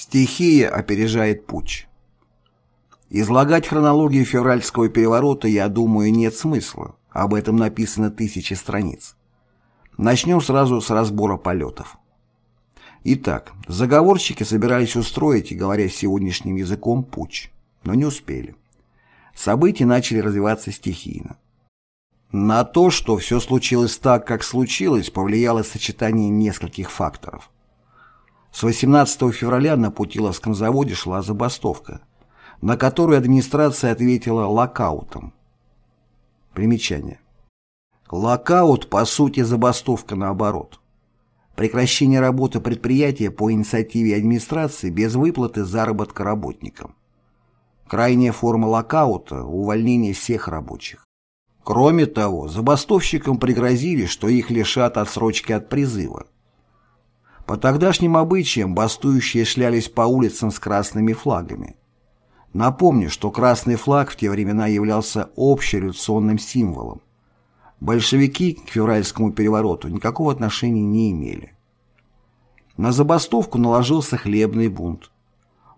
Стихия опережает путч. Излагать хронологию февральского переворота, я думаю, нет смысла. Об этом написано тысячи страниц. Начнем сразу с разбора полетов. Итак, заговорщики собирались устроить, говоря сегодняшним языком, путч, но не успели. События начали развиваться стихийно. На то, что все случилось так, как случилось, повлияло сочетание нескольких факторов. С 18 февраля на Путиловском заводе шла забастовка, на которую администрация ответила локаутом. Примечание. Локаут, по сути, забастовка наоборот. Прекращение работы предприятия по инициативе администрации без выплаты заработка работникам. Крайняя форма локаута – увольнение всех рабочих. Кроме того, забастовщикам пригрозили, что их лишат отсрочки от призыва. По тогдашним обычаям бастующие шлялись по улицам с красными флагами. Напомню, что красный флаг в те времена являлся общереволюционным символом. Большевики к февральскому перевороту никакого отношения не имели. На забастовку наложился хлебный бунт.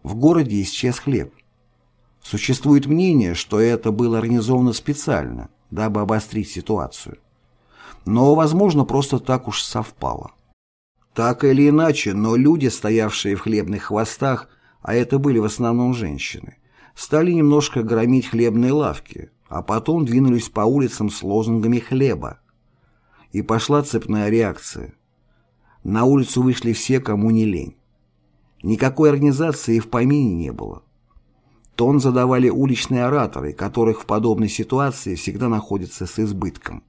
В городе исчез хлеб. Существует мнение, что это было организовано специально, дабы обострить ситуацию. Но, возможно, просто так уж совпало. Так или иначе, но люди, стоявшие в хлебных хвостах, а это были в основном женщины, стали немножко громить хлебные лавки, а потом двинулись по улицам с лозунгами хлеба. И пошла цепная реакция. На улицу вышли все, кому не лень. Никакой организации в помине не было. Тон задавали уличные ораторы, которых в подобной ситуации всегда находятся с избытком.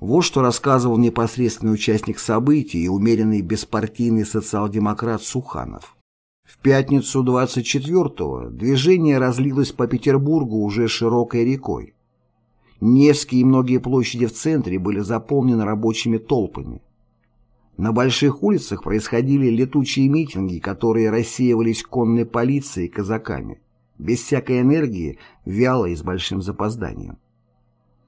Вот что рассказывал непосредственный участник событий и умеренный беспартийный социал-демократ Суханов. В пятницу 24-го движение разлилось по Петербургу уже широкой рекой. Невский и многие площади в центре были заполнены рабочими толпами. На больших улицах происходили летучие митинги, которые рассеивались конной полицией и казаками, без всякой энергии, вяло и с большим запозданием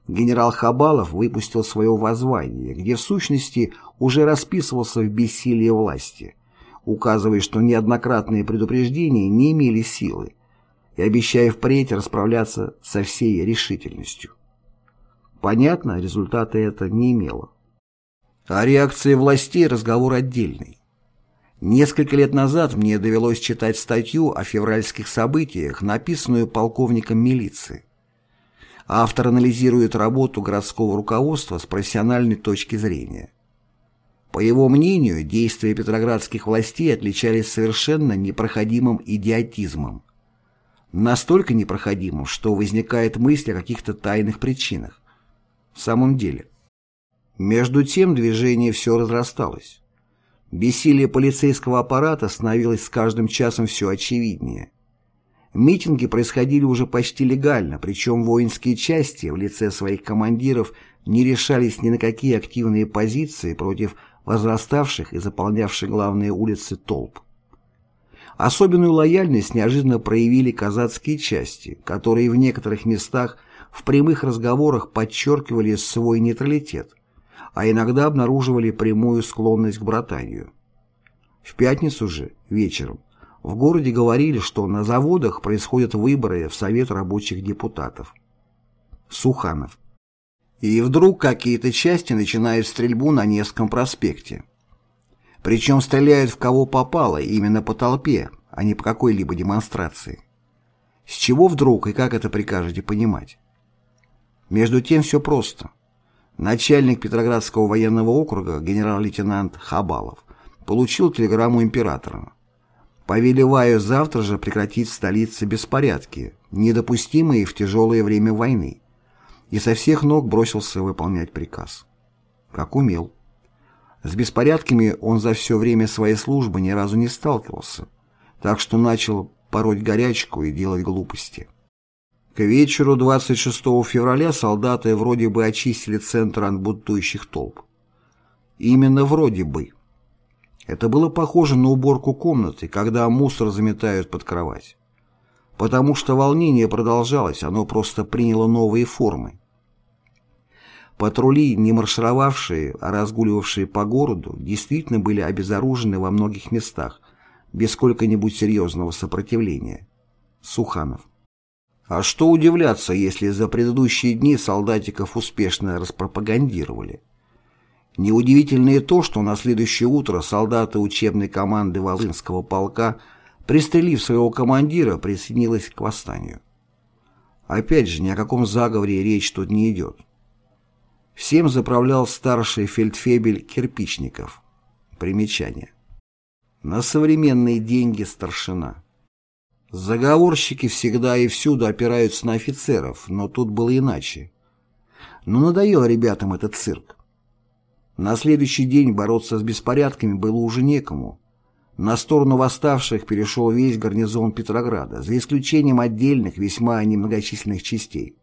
генерал Хабалов выпустил свое воззвание, где в сущности уже расписывался в бессилии власти, указывая, что неоднократные предупреждения не имели силы, и обещая впредь расправляться со всей решительностью. Понятно, результата это не имело. О реакции властей разговор отдельный. Несколько лет назад мне довелось читать статью о февральских событиях, написанную полковником милиции. Автор анализирует работу городского руководства с профессиональной точки зрения. По его мнению, действия петроградских властей отличались совершенно непроходимым идиотизмом. Настолько непроходимым, что возникает мысль о каких-то тайных причинах. В самом деле. Между тем движение все разрасталось. Бессилие полицейского аппарата становилось с каждым часом все очевиднее. Митинги происходили уже почти легально, причем воинские части в лице своих командиров не решались ни на какие активные позиции против возраставших и заполнявших главные улицы толп. Особенную лояльность неожиданно проявили казацкие части, которые в некоторых местах в прямых разговорах подчеркивали свой нейтралитет, а иногда обнаруживали прямую склонность к братанию. В пятницу же, вечером, в городе говорили, что на заводах происходят выборы в Совет рабочих депутатов. Суханов. И вдруг какие-то части начинают стрельбу на Невском проспекте. Причем стреляют в кого попало, именно по толпе, а не по какой-либо демонстрации. С чего вдруг и как это прикажете понимать? Между тем все просто. Начальник Петроградского военного округа генерал-лейтенант Хабалов получил телеграмму императора Повелеваю завтра же прекратить в столице беспорядки, недопустимые в тяжелое время войны, и со всех ног бросился выполнять приказ. Как умел. С беспорядками он за все время своей службы ни разу не сталкивался, так что начал пороть горячку и делать глупости. К вечеру 26 февраля солдаты вроде бы очистили центр от бунтующих толп. Именно вроде бы. Это было похоже на уборку комнаты, когда мусор заметают под кровать. Потому что волнение продолжалось, оно просто приняло новые формы. Патрули, не маршировавшие, а разгуливавшие по городу, действительно были обезоружены во многих местах, без сколько-нибудь серьезного сопротивления. Суханов. А что удивляться, если за предыдущие дни солдатиков успешно распропагандировали? Неудивительно и то, что на следующее утро солдаты учебной команды Волынского полка, пристрелив своего командира, присоединились к восстанию. Опять же, ни о каком заговоре речь тут не идет. Всем заправлял старший фельдфебель Кирпичников. Примечание. На современные деньги старшина. Заговорщики всегда и всюду опираются на офицеров, но тут было иначе. Но надоел ребятам этот цирк. На следующий день бороться с беспорядками было уже некому. На сторону восставших перешел весь гарнизон Петрограда, за исключением отдельных, весьма немногочисленных частей.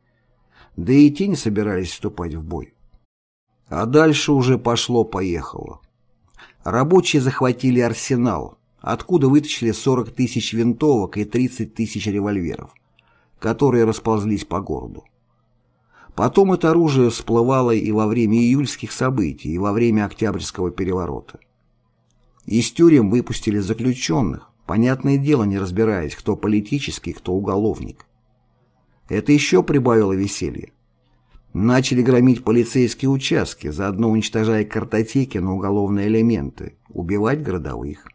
Да и те не собирались вступать в бой. А дальше уже пошло-поехало. Рабочие захватили арсенал, откуда вытащили 40 тысяч винтовок и 30 тысяч револьверов, которые расползлись по городу. Потом это оружие всплывало и во время июльских событий, и во время Октябрьского переворота. Из тюрем выпустили заключенных, понятное дело не разбираясь, кто политический, кто уголовник. Это еще прибавило веселье. Начали громить полицейские участки, заодно уничтожая картотеки на уголовные элементы, убивать городовых.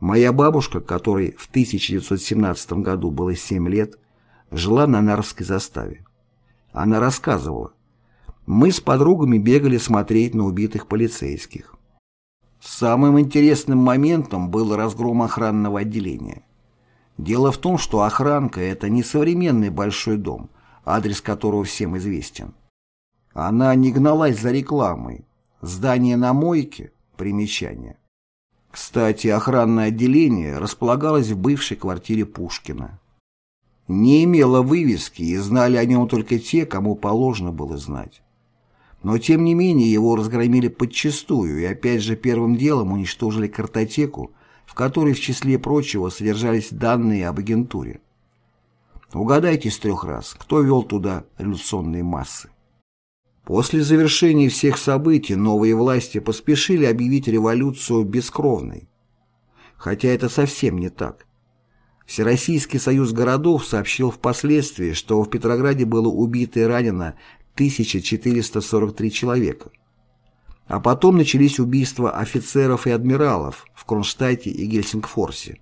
Моя бабушка, которой в 1917 году было 7 лет, жила на Нарвской заставе. Она рассказывала. Мы с подругами бегали смотреть на убитых полицейских. Самым интересным моментом был разгром охранного отделения. Дело в том, что охранка – это не современный большой дом, адрес которого всем известен. Она не гналась за рекламой. Здание на мойке – примечание. Кстати, охранное отделение располагалось в бывшей квартире Пушкина. Не имело вывески, и знали о нем только те, кому положено было знать. Но, тем не менее, его разгромили подчистую и опять же первым делом уничтожили картотеку, в которой, в числе прочего, содержались данные об агентуре. Угадайте с трех раз, кто вел туда революционные массы. После завершения всех событий новые власти поспешили объявить революцию бескровной. Хотя это совсем не так. Всероссийский союз городов сообщил впоследствии, что в Петрограде было убито и ранено 1443 человека. А потом начались убийства офицеров и адмиралов в Кронштадте и Гельсингфорсе.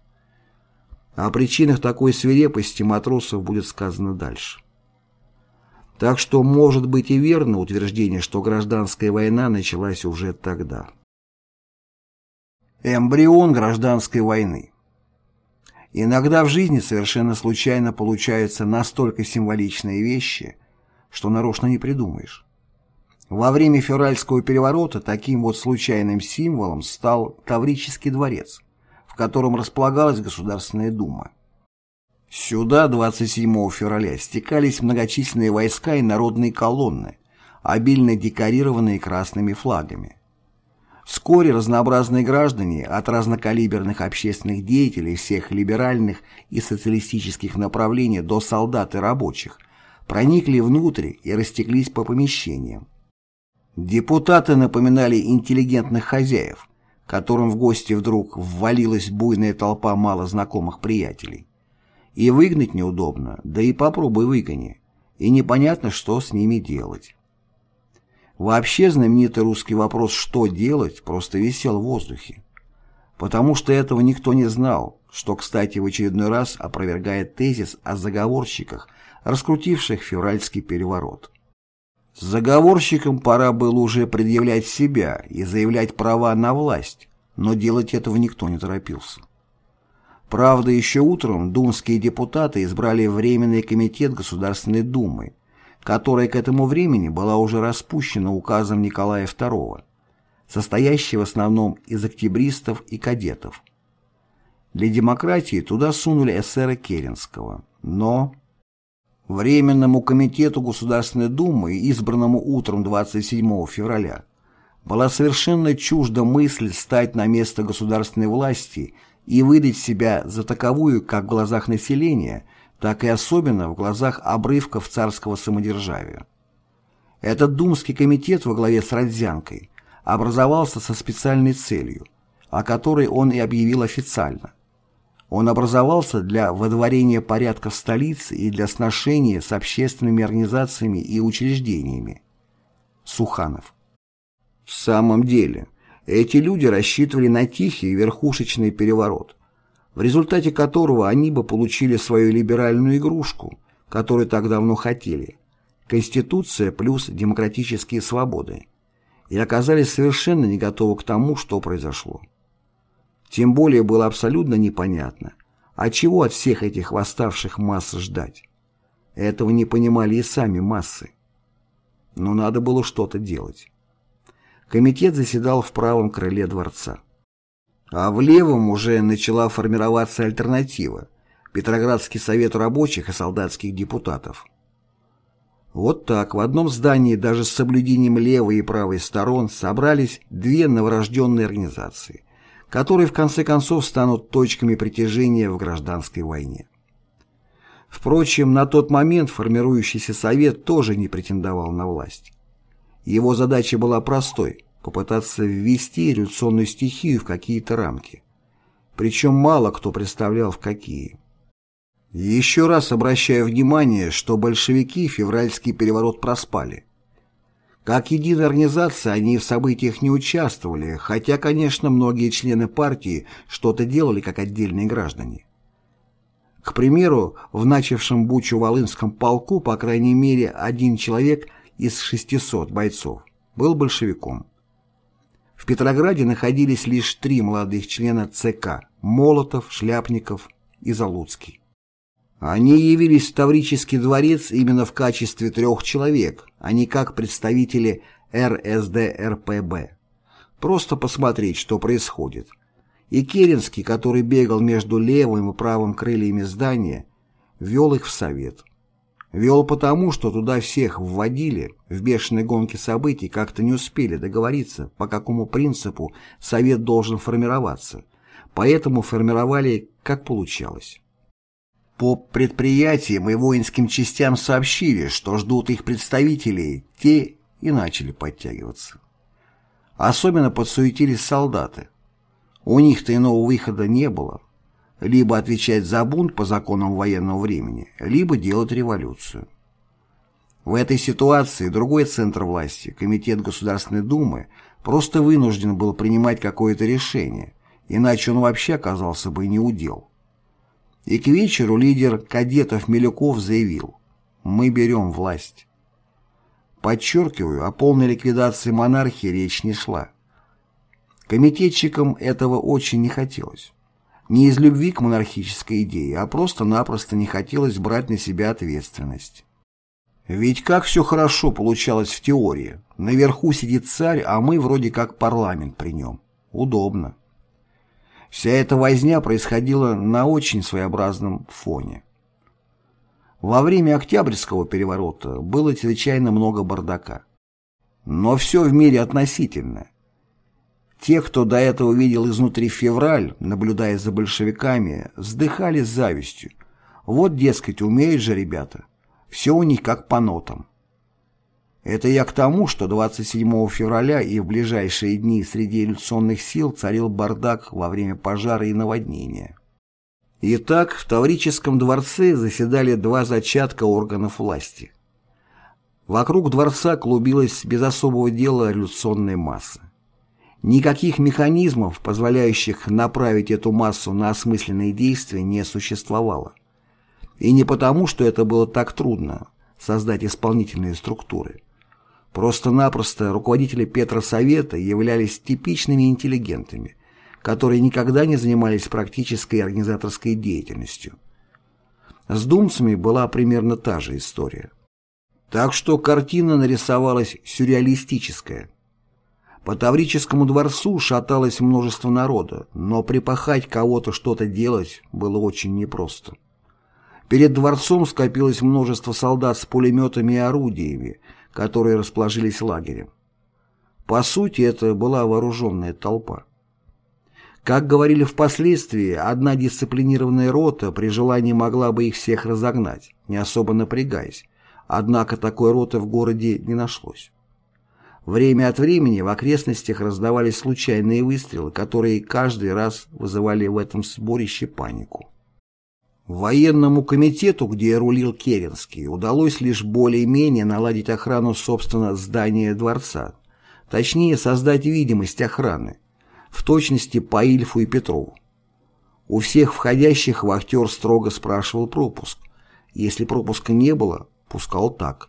О причинах такой свирепости матросов будет сказано дальше. Так что может быть и верно утверждение, что гражданская война началась уже тогда. Эмбрион гражданской войны Иногда в жизни совершенно случайно получаются настолько символичные вещи, что нарочно не придумаешь. Во время февральского переворота таким вот случайным символом стал Таврический дворец, в котором располагалась Государственная Дума. Сюда 27 февраля стекались многочисленные войска и народные колонны, обильно декорированные красными флагами. Вскоре разнообразные граждане от разнокалиберных общественных деятелей всех либеральных и социалистических направлений до солдат и рабочих проникли внутрь и растеклись по помещениям. Депутаты напоминали интеллигентных хозяев, которым в гости вдруг ввалилась буйная толпа малознакомых приятелей. И выгнать неудобно, да и попробуй выгони, и непонятно, что с ними делать. Вообще знаменитый русский вопрос «что делать?» просто висел в воздухе. Потому что этого никто не знал, что, кстати, в очередной раз опровергает тезис о заговорщиках, раскрутивших февральский переворот. Заговорщикам пора было уже предъявлять себя и заявлять права на власть, но делать этого никто не торопился. Правда, еще утром думские депутаты избрали Временный комитет Государственной Думы, которая к этому времени была уже распущена указом Николая II, состоящего в основном из октябристов и кадетов. Для демократии туда сунули эсера Керенского, но... Временному комитету Государственной Думы, избранному утром 27 февраля, была совершенно чужда мысль стать на место государственной власти и выдать себя за таковую как в глазах населения, так и особенно в глазах обрывков царского самодержавия. Этот думский комитет во главе с Родзянкой образовался со специальной целью о которой он и объявил официально. Он образовался для водворения порядка в столице и для сношения с общественными организациями и учреждениями. Суханов. В самом деле, эти люди рассчитывали на тихий верхушечный переворот, в результате которого они бы получили свою либеральную игрушку, которую так давно хотели – Конституция плюс демократические свободы, и оказались совершенно не готовы к тому, что произошло. Тем более было абсолютно непонятно, а чего от всех этих восставших масс ждать. Этого не понимали и сами массы. Но надо было что-то делать. Комитет заседал в правом крыле дворца. А в левом уже начала формироваться альтернатива – Петроградский совет рабочих и солдатских депутатов. Вот так, в одном здании даже с соблюдением левой и правой сторон собрались две новорожденные организации, которые в конце концов станут точками притяжения в гражданской войне. Впрочем, на тот момент формирующийся совет тоже не претендовал на власть. Его задача была простой – попытаться ввести революционную стихию в какие-то рамки. Причем мало кто представлял в какие. Еще раз обращаю внимание, что большевики февральский переворот проспали. Как единая организация они в событиях не участвовали, хотя, конечно, многие члены партии что-то делали как отдельные граждане. К примеру, в начавшем бучу Волынском полку, по крайней мере, один человек из 600 бойцов был большевиком. В Петрограде находились лишь три молодых члена ЦК – Молотов, Шляпников и Залуцкий. Они явились в Таврический дворец именно в качестве трех человек, а не как представители РСДРПБ. Просто посмотреть, что происходит. И Керенский, который бегал между левым и правым крыльями здания, вел их в совет. Вел потому, что туда всех вводили, в бешеной гонке событий как-то не успели договориться, по какому принципу совет должен формироваться, поэтому формировали, как получалось. По предприятиям и воинским частям сообщили, что ждут их представителей, те и начали подтягиваться. Особенно подсуетились солдаты. У них-то иного выхода не было. Либо отвечать за бунт по законам военного времени, либо делать революцию. В этой ситуации другой центр власти, Комитет Государственной Думы, просто вынужден был принимать какое-то решение, иначе он вообще оказался бы не удел. И к вечеру лидер кадетов Милюков заявил «Мы берем власть». Подчеркиваю, о полной ликвидации монархии речь не шла. Комитетчикам этого очень не хотелось. Не из любви к монархической идее, а просто-напросто не хотелось брать на себя ответственность. Ведь как все хорошо получалось в теории. Наверху сидит царь, а мы вроде как парламент при нем. Удобно. Вся эта возня происходила на очень своеобразном фоне. Во время Октябрьского переворота было чрезвычайно много бардака. Но все в мире относительно. Те, кто до этого видел изнутри февраль, наблюдая за большевиками, вздыхали с завистью. Вот, дескать, умеют же ребята. Все у них как по нотам. Это я к тому, что 27 февраля и в ближайшие дни среди революционных сил царил бардак во время пожара и наводнения. Итак, в Таврическом дворце заседали два зачатка органов власти. Вокруг дворца клубилась без особого дела революционная масса. Никаких механизмов, позволяющих направить эту массу на осмысленные действия, не существовало. И не потому, что это было так трудно – создать исполнительные структуры. Просто-напросто руководители Петросовета являлись типичными интеллигентами, которые никогда не занимались практической организаторской деятельностью. С думцами была примерно та же история. Так что картина нарисовалась сюрреалистическая. По Таврическому дворцу шаталось множество народа, но припахать кого-то что-то делать было очень непросто. Перед дворцом скопилось множество солдат с пулеметами и орудиями, которые расположились лагерем. По сути, это была вооруженная толпа. Как говорили впоследствии, одна дисциплинированная рота при желании могла бы их всех разогнать, не особо напрягаясь, однако такой роты в городе не нашлось. Время от времени в окрестностях раздавались случайные выстрелы, которые каждый раз вызывали в этом сборище панику. Военному комитету, где рулил Керенский, удалось лишь более-менее наладить охрану, собственно, здания дворца, точнее создать видимость охраны, в точности по Ильфу и Петрову. У всех входящих вахтер строго спрашивал пропуск. Если пропуска не было, пускал так.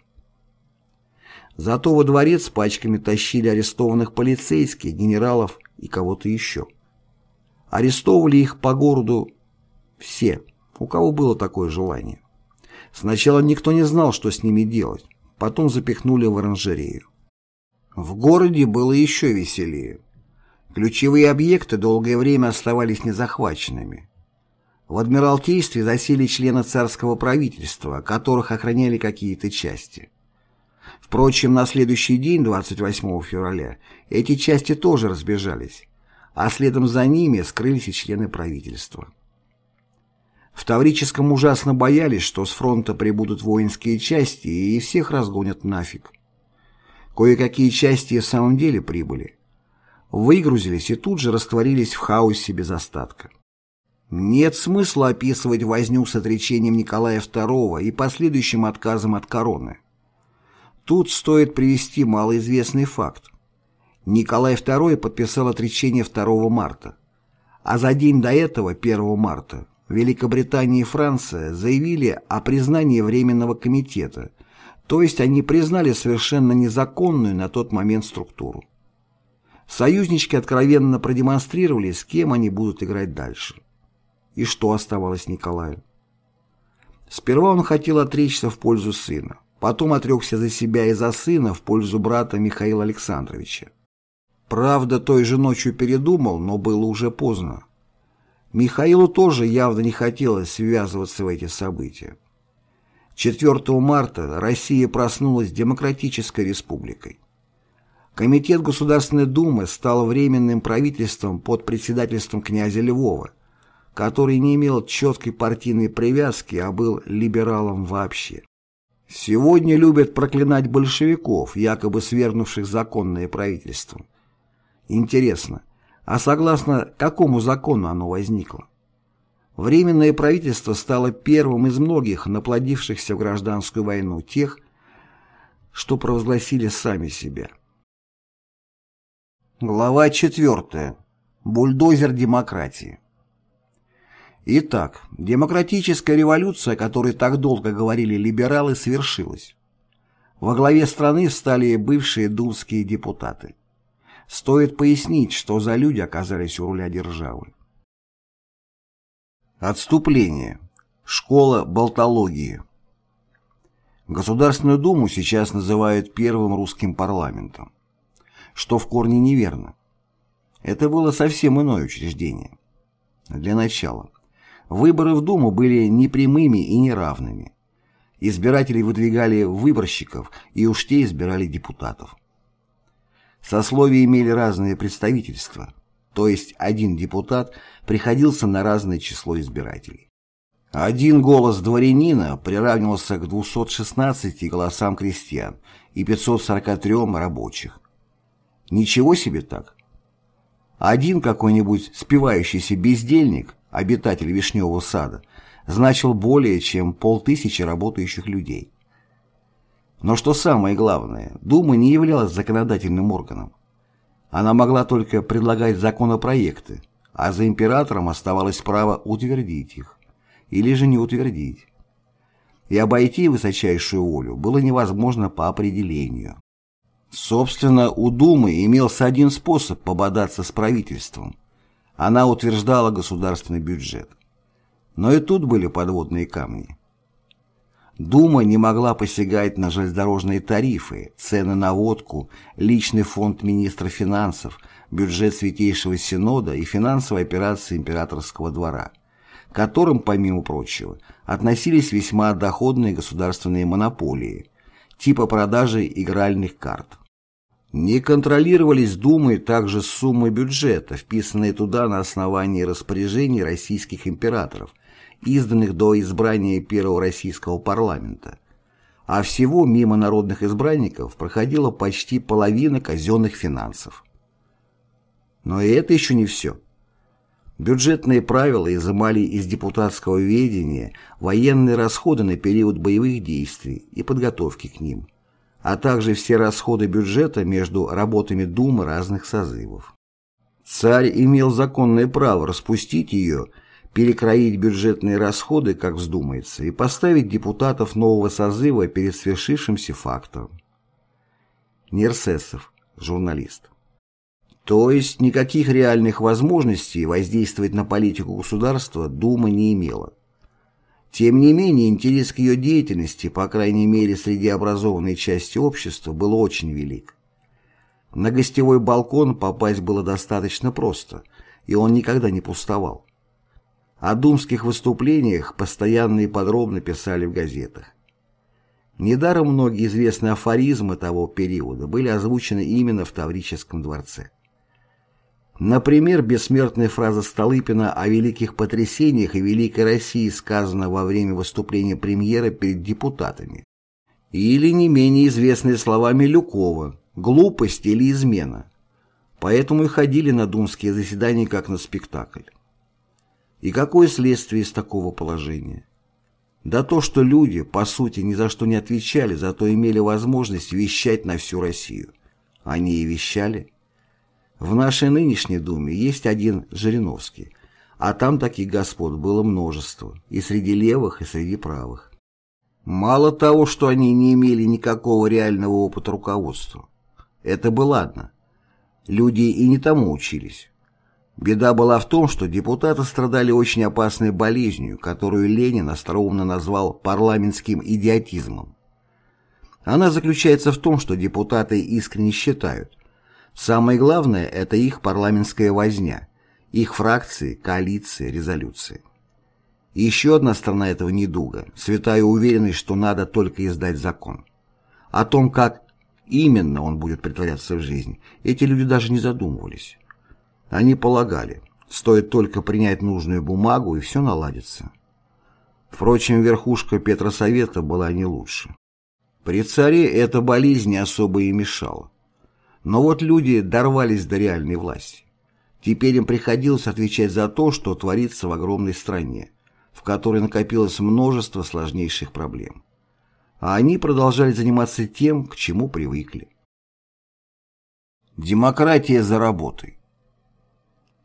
Зато во дворец пачками тащили арестованных полицейских, генералов и кого-то еще. Арестовывали их по городу все, у кого было такое желание. Сначала никто не знал, что с ними делать, потом запихнули в оранжерею. В городе было еще веселее. Ключевые объекты долгое время оставались незахваченными. В Адмиралтействе засели члены царского правительства, которых охраняли какие-то части. Впрочем, на следующий день, 28 февраля, эти части тоже разбежались, а следом за ними скрылись и члены правительства. В Таврическом ужасно боялись, что с фронта прибудут воинские части и всех разгонят нафиг. Кое-какие части в самом деле прибыли. Выгрузились и тут же растворились в хаосе без остатка. Нет смысла описывать возню с отречением Николая II и последующим отказом от короны. Тут стоит привести малоизвестный факт. Николай II подписал отречение 2 марта, а за день до этого, 1 марта, Великобритания и Франция заявили о признании Временного комитета, то есть они признали совершенно незаконную на тот момент структуру. Союзнички откровенно продемонстрировали, с кем они будут играть дальше. И что оставалось Николаю? Сперва он хотел отречься в пользу сына. Потом отрекся за себя и за сына в пользу брата Михаила Александровича. Правда, той же ночью передумал, но было уже поздно. Михаилу тоже явно не хотелось связываться в эти события. 4 марта Россия проснулась демократической республикой. Комитет Государственной Думы стал временным правительством под председательством князя Львова, который не имел четкой партийной привязки, а был либералом вообще. Сегодня любят проклинать большевиков, якобы свергнувших законное правительство. Интересно, а согласно какому закону оно возникло? Временное правительство стало первым из многих наплодившихся в гражданскую войну тех, что провозгласили сами себя. Глава 4. Бульдозер демократии. Итак, демократическая революция, о которой так долго говорили либералы, свершилась. Во главе страны стали бывшие думские депутаты. Стоит пояснить, что за люди оказались у руля державы. Отступление. Школа болтологии. Государственную Думу сейчас называют первым русским парламентом, что в корне неверно. Это было совсем иное учреждение. Для начала. Выборы в Думу были непрямыми и неравными. Избиратели выдвигали выборщиков, и уж те избирали депутатов. Сословия имели разные представительства, то есть один депутат приходился на разное число избирателей. Один голос дворянина приравнивался к 216 голосам крестьян и 543 рабочих. Ничего себе так. Один какой-нибудь спивающийся бездельник обитатель Вишневого сада, значил более чем полтысячи работающих людей. Но что самое главное, Дума не являлась законодательным органом. Она могла только предлагать законопроекты, а за императором оставалось право утвердить их, или же не утвердить. И обойти высочайшую волю было невозможно по определению. Собственно, у Думы имелся один способ пободаться с правительством – она утверждала государственный бюджет. Но и тут были подводные камни. Дума не могла посягать на железнодорожные тарифы, цены на водку, личный фонд министра финансов, бюджет Святейшего Синода и финансовые операции императорского двора, которым, помимо прочего, относились весьма доходные государственные монополии, типа продажи игральных карт. Не контролировались Думой также суммы бюджета, вписанные туда на основании распоряжений российских императоров, изданных до избрания первого российского парламента. а всего мимо народных избранников проходила почти половина казенных финансов. Но и это еще не все. Бюджетные правила изымали из депутатского ведения военные расходы на период боевых действий и подготовки к ним, а также все расходы бюджета между работами Думы разных созывов. Царь имел законное право распустить ее, перекроить бюджетные расходы, как вздумается, и поставить депутатов нового созыва перед свершившимся фактом. Нерсесов, журналист. То есть никаких реальных возможностей воздействовать на политику государства Дума не имела. Тем не менее, интерес к ее деятельности, по крайней мере среди образованной части общества, был очень велик. На гостевой балкон попасть было достаточно просто, и он никогда не пустовал. О думских выступлениях постоянно и подробно писали в газетах. Недаром многие известные афоризмы того периода были озвучены именно в Таврическом дворце. Например, бессмертная фраза Столыпина о великих потрясениях и Великой России сказана во время выступления премьера перед депутатами. Или не менее известные слова Милюкова «глупость или измена». Поэтому и ходили на думские заседания как на спектакль. И какое следствие из такого положения? Да то, что люди, по сути, ни за что не отвечали, зато имели возможность вещать на всю Россию. Они и вещали. В нашей нынешней Думе есть один Жириновский, а там таких господ было множество, и среди левых, и среди правых. Мало того, что они не имели никакого реального опыта руководства. Это бы ладно. Люди и не тому учились. Беда была в том, что депутаты страдали очень опасной болезнью, которую Ленин остроумно назвал парламентским идиотизмом. Она заключается в том, что депутаты искренне считают, Самое главное – это их парламентская возня, их фракции, коалиции, резолюции. И еще одна сторона этого недуга – святая уверенность, что надо только издать закон. О том, как именно он будет притворяться в жизнь, эти люди даже не задумывались. Они полагали, стоит только принять нужную бумагу, и все наладится. Впрочем, верхушка Петросовета была не лучше. При царе эта болезнь не особо и мешала. Но вот люди дорвались до реальной власти. Теперь им приходилось отвечать за то, что творится в огромной стране, в которой накопилось множество сложнейших проблем. А они продолжали заниматься тем, к чему привыкли. Демократия за работой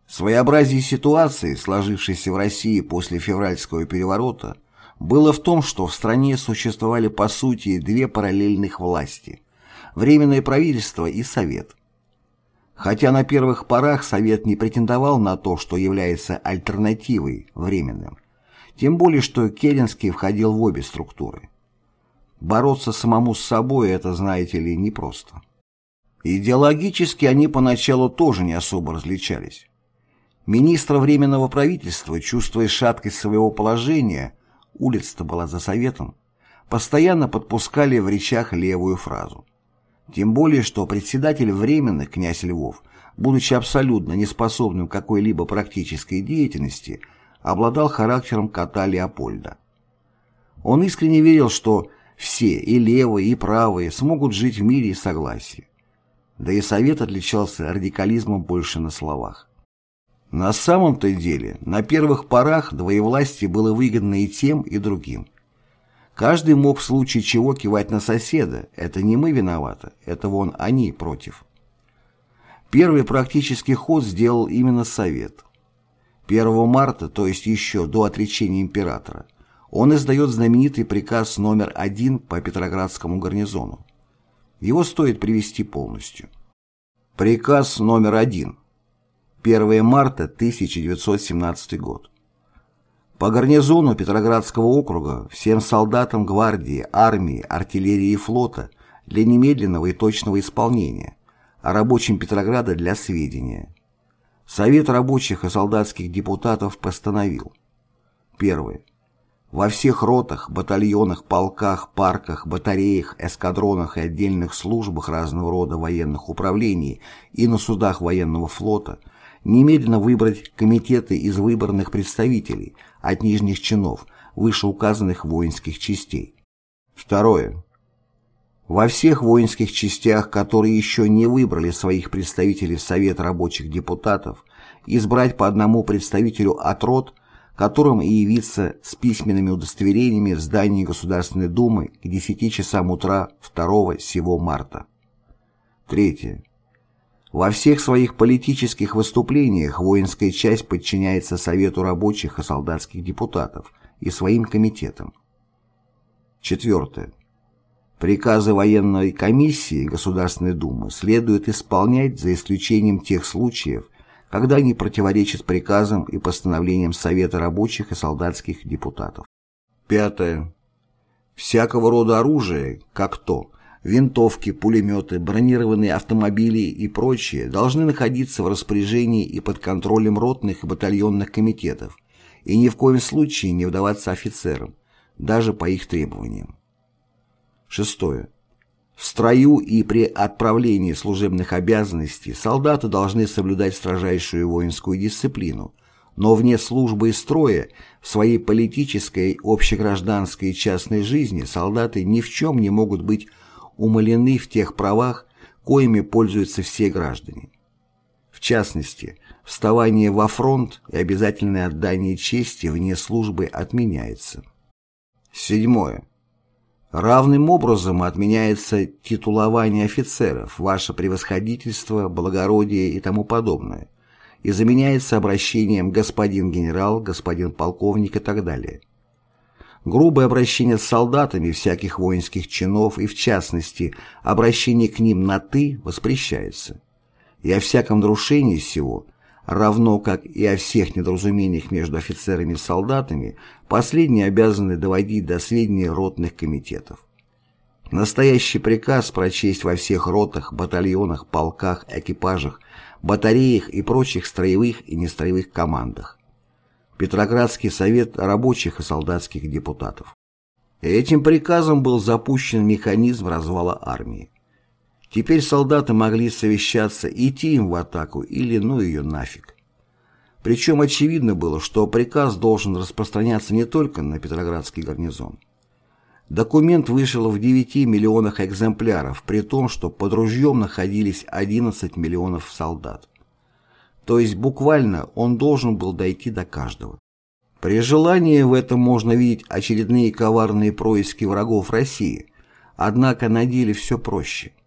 Своеобразие ситуации, сложившейся в России после февральского переворота, было в том, что в стране существовали по сути две параллельных власти – Временное правительство и Совет. Хотя на первых порах Совет не претендовал на то, что является альтернативой временным, тем более что Керенский входил в обе структуры. Бороться самому с собой – это, знаете ли, непросто. Идеологически они поначалу тоже не особо различались. Министра Временного правительства, чувствуя шаткость своего положения, улица-то была за Советом, постоянно подпускали в речах левую фразу. Тем более, что председатель временных, князь Львов, будучи абсолютно неспособным к какой-либо практической деятельности, обладал характером кота Леопольда. Он искренне верил, что все, и левые, и правые, смогут жить в мире и согласии. Да и Совет отличался радикализмом больше на словах. На самом-то деле, на первых порах двоевластие было выгодно и тем, и другим. Каждый мог в случае чего кивать на соседа. Это не мы виноваты, это вон они против. Первый практический ход сделал именно Совет. 1 марта, то есть еще до отречения императора, он издает знаменитый приказ номер один по Петроградскому гарнизону. Его стоит привести полностью. Приказ номер один. 1 марта 1917 год. По гарнизону Петроградского округа всем солдатам гвардии, армии, артиллерии и флота для немедленного и точного исполнения, а рабочим Петрограда для сведения. Совет рабочих и солдатских депутатов постановил. Первое. Во всех ротах, батальонах, полках, парках, батареях, эскадронах и отдельных службах разного рода военных управлений и на судах военного флота – немедленно выбрать комитеты из выборных представителей от нижних чинов вышеуказанных воинских частей. Второе. Во всех воинских частях, которые еще не выбрали своих представителей в Совет рабочих депутатов, избрать по одному представителю от род, которым и явиться с письменными удостоверениями в здании Государственной Думы к 10 часам утра 2 сего марта. Третье. Во всех своих политических выступлениях воинская часть подчиняется Совету рабочих и солдатских депутатов и своим комитетам. Четвертое. Приказы военной комиссии Государственной Думы следует исполнять за исключением тех случаев, когда они противоречат приказам и постановлениям Совета рабочих и солдатских депутатов. Пятое. Всякого рода оружие, как то, винтовки, пулеметы, бронированные автомобили и прочее, должны находиться в распоряжении и под контролем ротных и батальонных комитетов и ни в коем случае не вдаваться офицерам, даже по их требованиям. Шестое. В строю и при отправлении служебных обязанностей солдаты должны соблюдать строжайшую воинскую дисциплину, но вне службы и строя, в своей политической, общегражданской и частной жизни солдаты ни в чем не могут быть умалены в тех правах, коими пользуются все граждане. В частности, вставание во фронт и обязательное отдание чести вне службы отменяется. Седьмое. Равным образом отменяется титулование офицеров, ваше превосходительство, благородие и тому подобное, и заменяется обращением «господин генерал», «господин полковник» и так далее. Грубое обращение с солдатами всяких воинских чинов и, в частности, обращение к ним на «ты» воспрещается. И о всяком нарушении сего равно как и о всех недоразумениях между офицерами и солдатами, последние обязаны доводить до сведения ротных комитетов. Настоящий приказ прочесть во всех ротах, батальонах, полках, экипажах, батареях и прочих строевых и нестроевых командах. Петроградский совет рабочих и солдатских депутатов. Этим приказом был запущен механизм развала армии. Теперь солдаты могли совещаться, идти им в атаку или ну ее нафиг. Причем очевидно было, что приказ должен распространяться не только на Петроградский гарнизон. Документ вышел в 9 миллионах экземпляров, при том, что под ружьем находились 11 миллионов солдат. То есть буквально он должен был дойти до каждого. При желании в этом можно видеть очередные коварные происки врагов России, однако на деле все проще –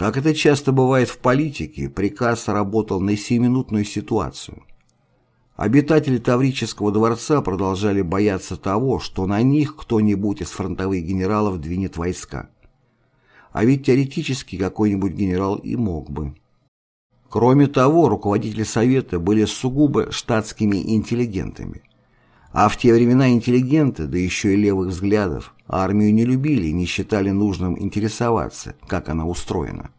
как это часто бывает в политике, приказ работал на сиюминутную ситуацию. Обитатели Таврического дворца продолжали бояться того, что на них кто-нибудь из фронтовых генералов двинет войска. А ведь теоретически какой-нибудь генерал и мог бы. Кроме того, руководители Совета были сугубо штатскими интеллигентами. А в те времена интеллигенты, да еще и левых взглядов, армию не любили и не считали нужным интересоваться, как она устроена.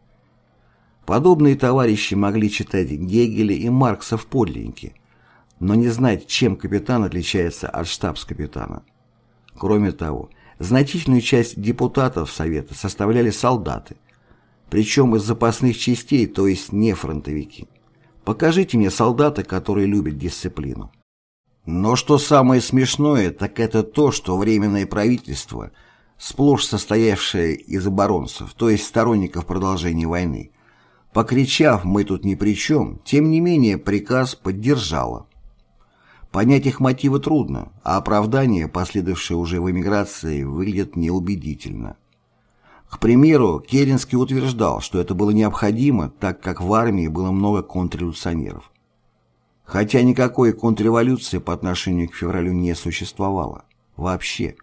Подобные товарищи могли читать Гегеля и Маркса в подлиннике, но не знать, чем капитан отличается от штабс-капитана. Кроме того, значительную часть депутатов Совета составляли солдаты, причем из запасных частей, то есть не фронтовики. Покажите мне солдата, который любит дисциплину. Но что самое смешное, так это то, что Временное правительство, сплошь состоявшее из оборонцев, то есть сторонников продолжения войны, покричав «мы тут ни при чем», тем не менее приказ поддержало. Понять их мотивы трудно, а оправдание, последовавшее уже в эмиграции, выглядит неубедительно. К примеру, Керенский утверждал, что это было необходимо, так как в армии было много контрреволюционеров хотя никакой контрреволюции по отношению к февралю не существовало. Вообще.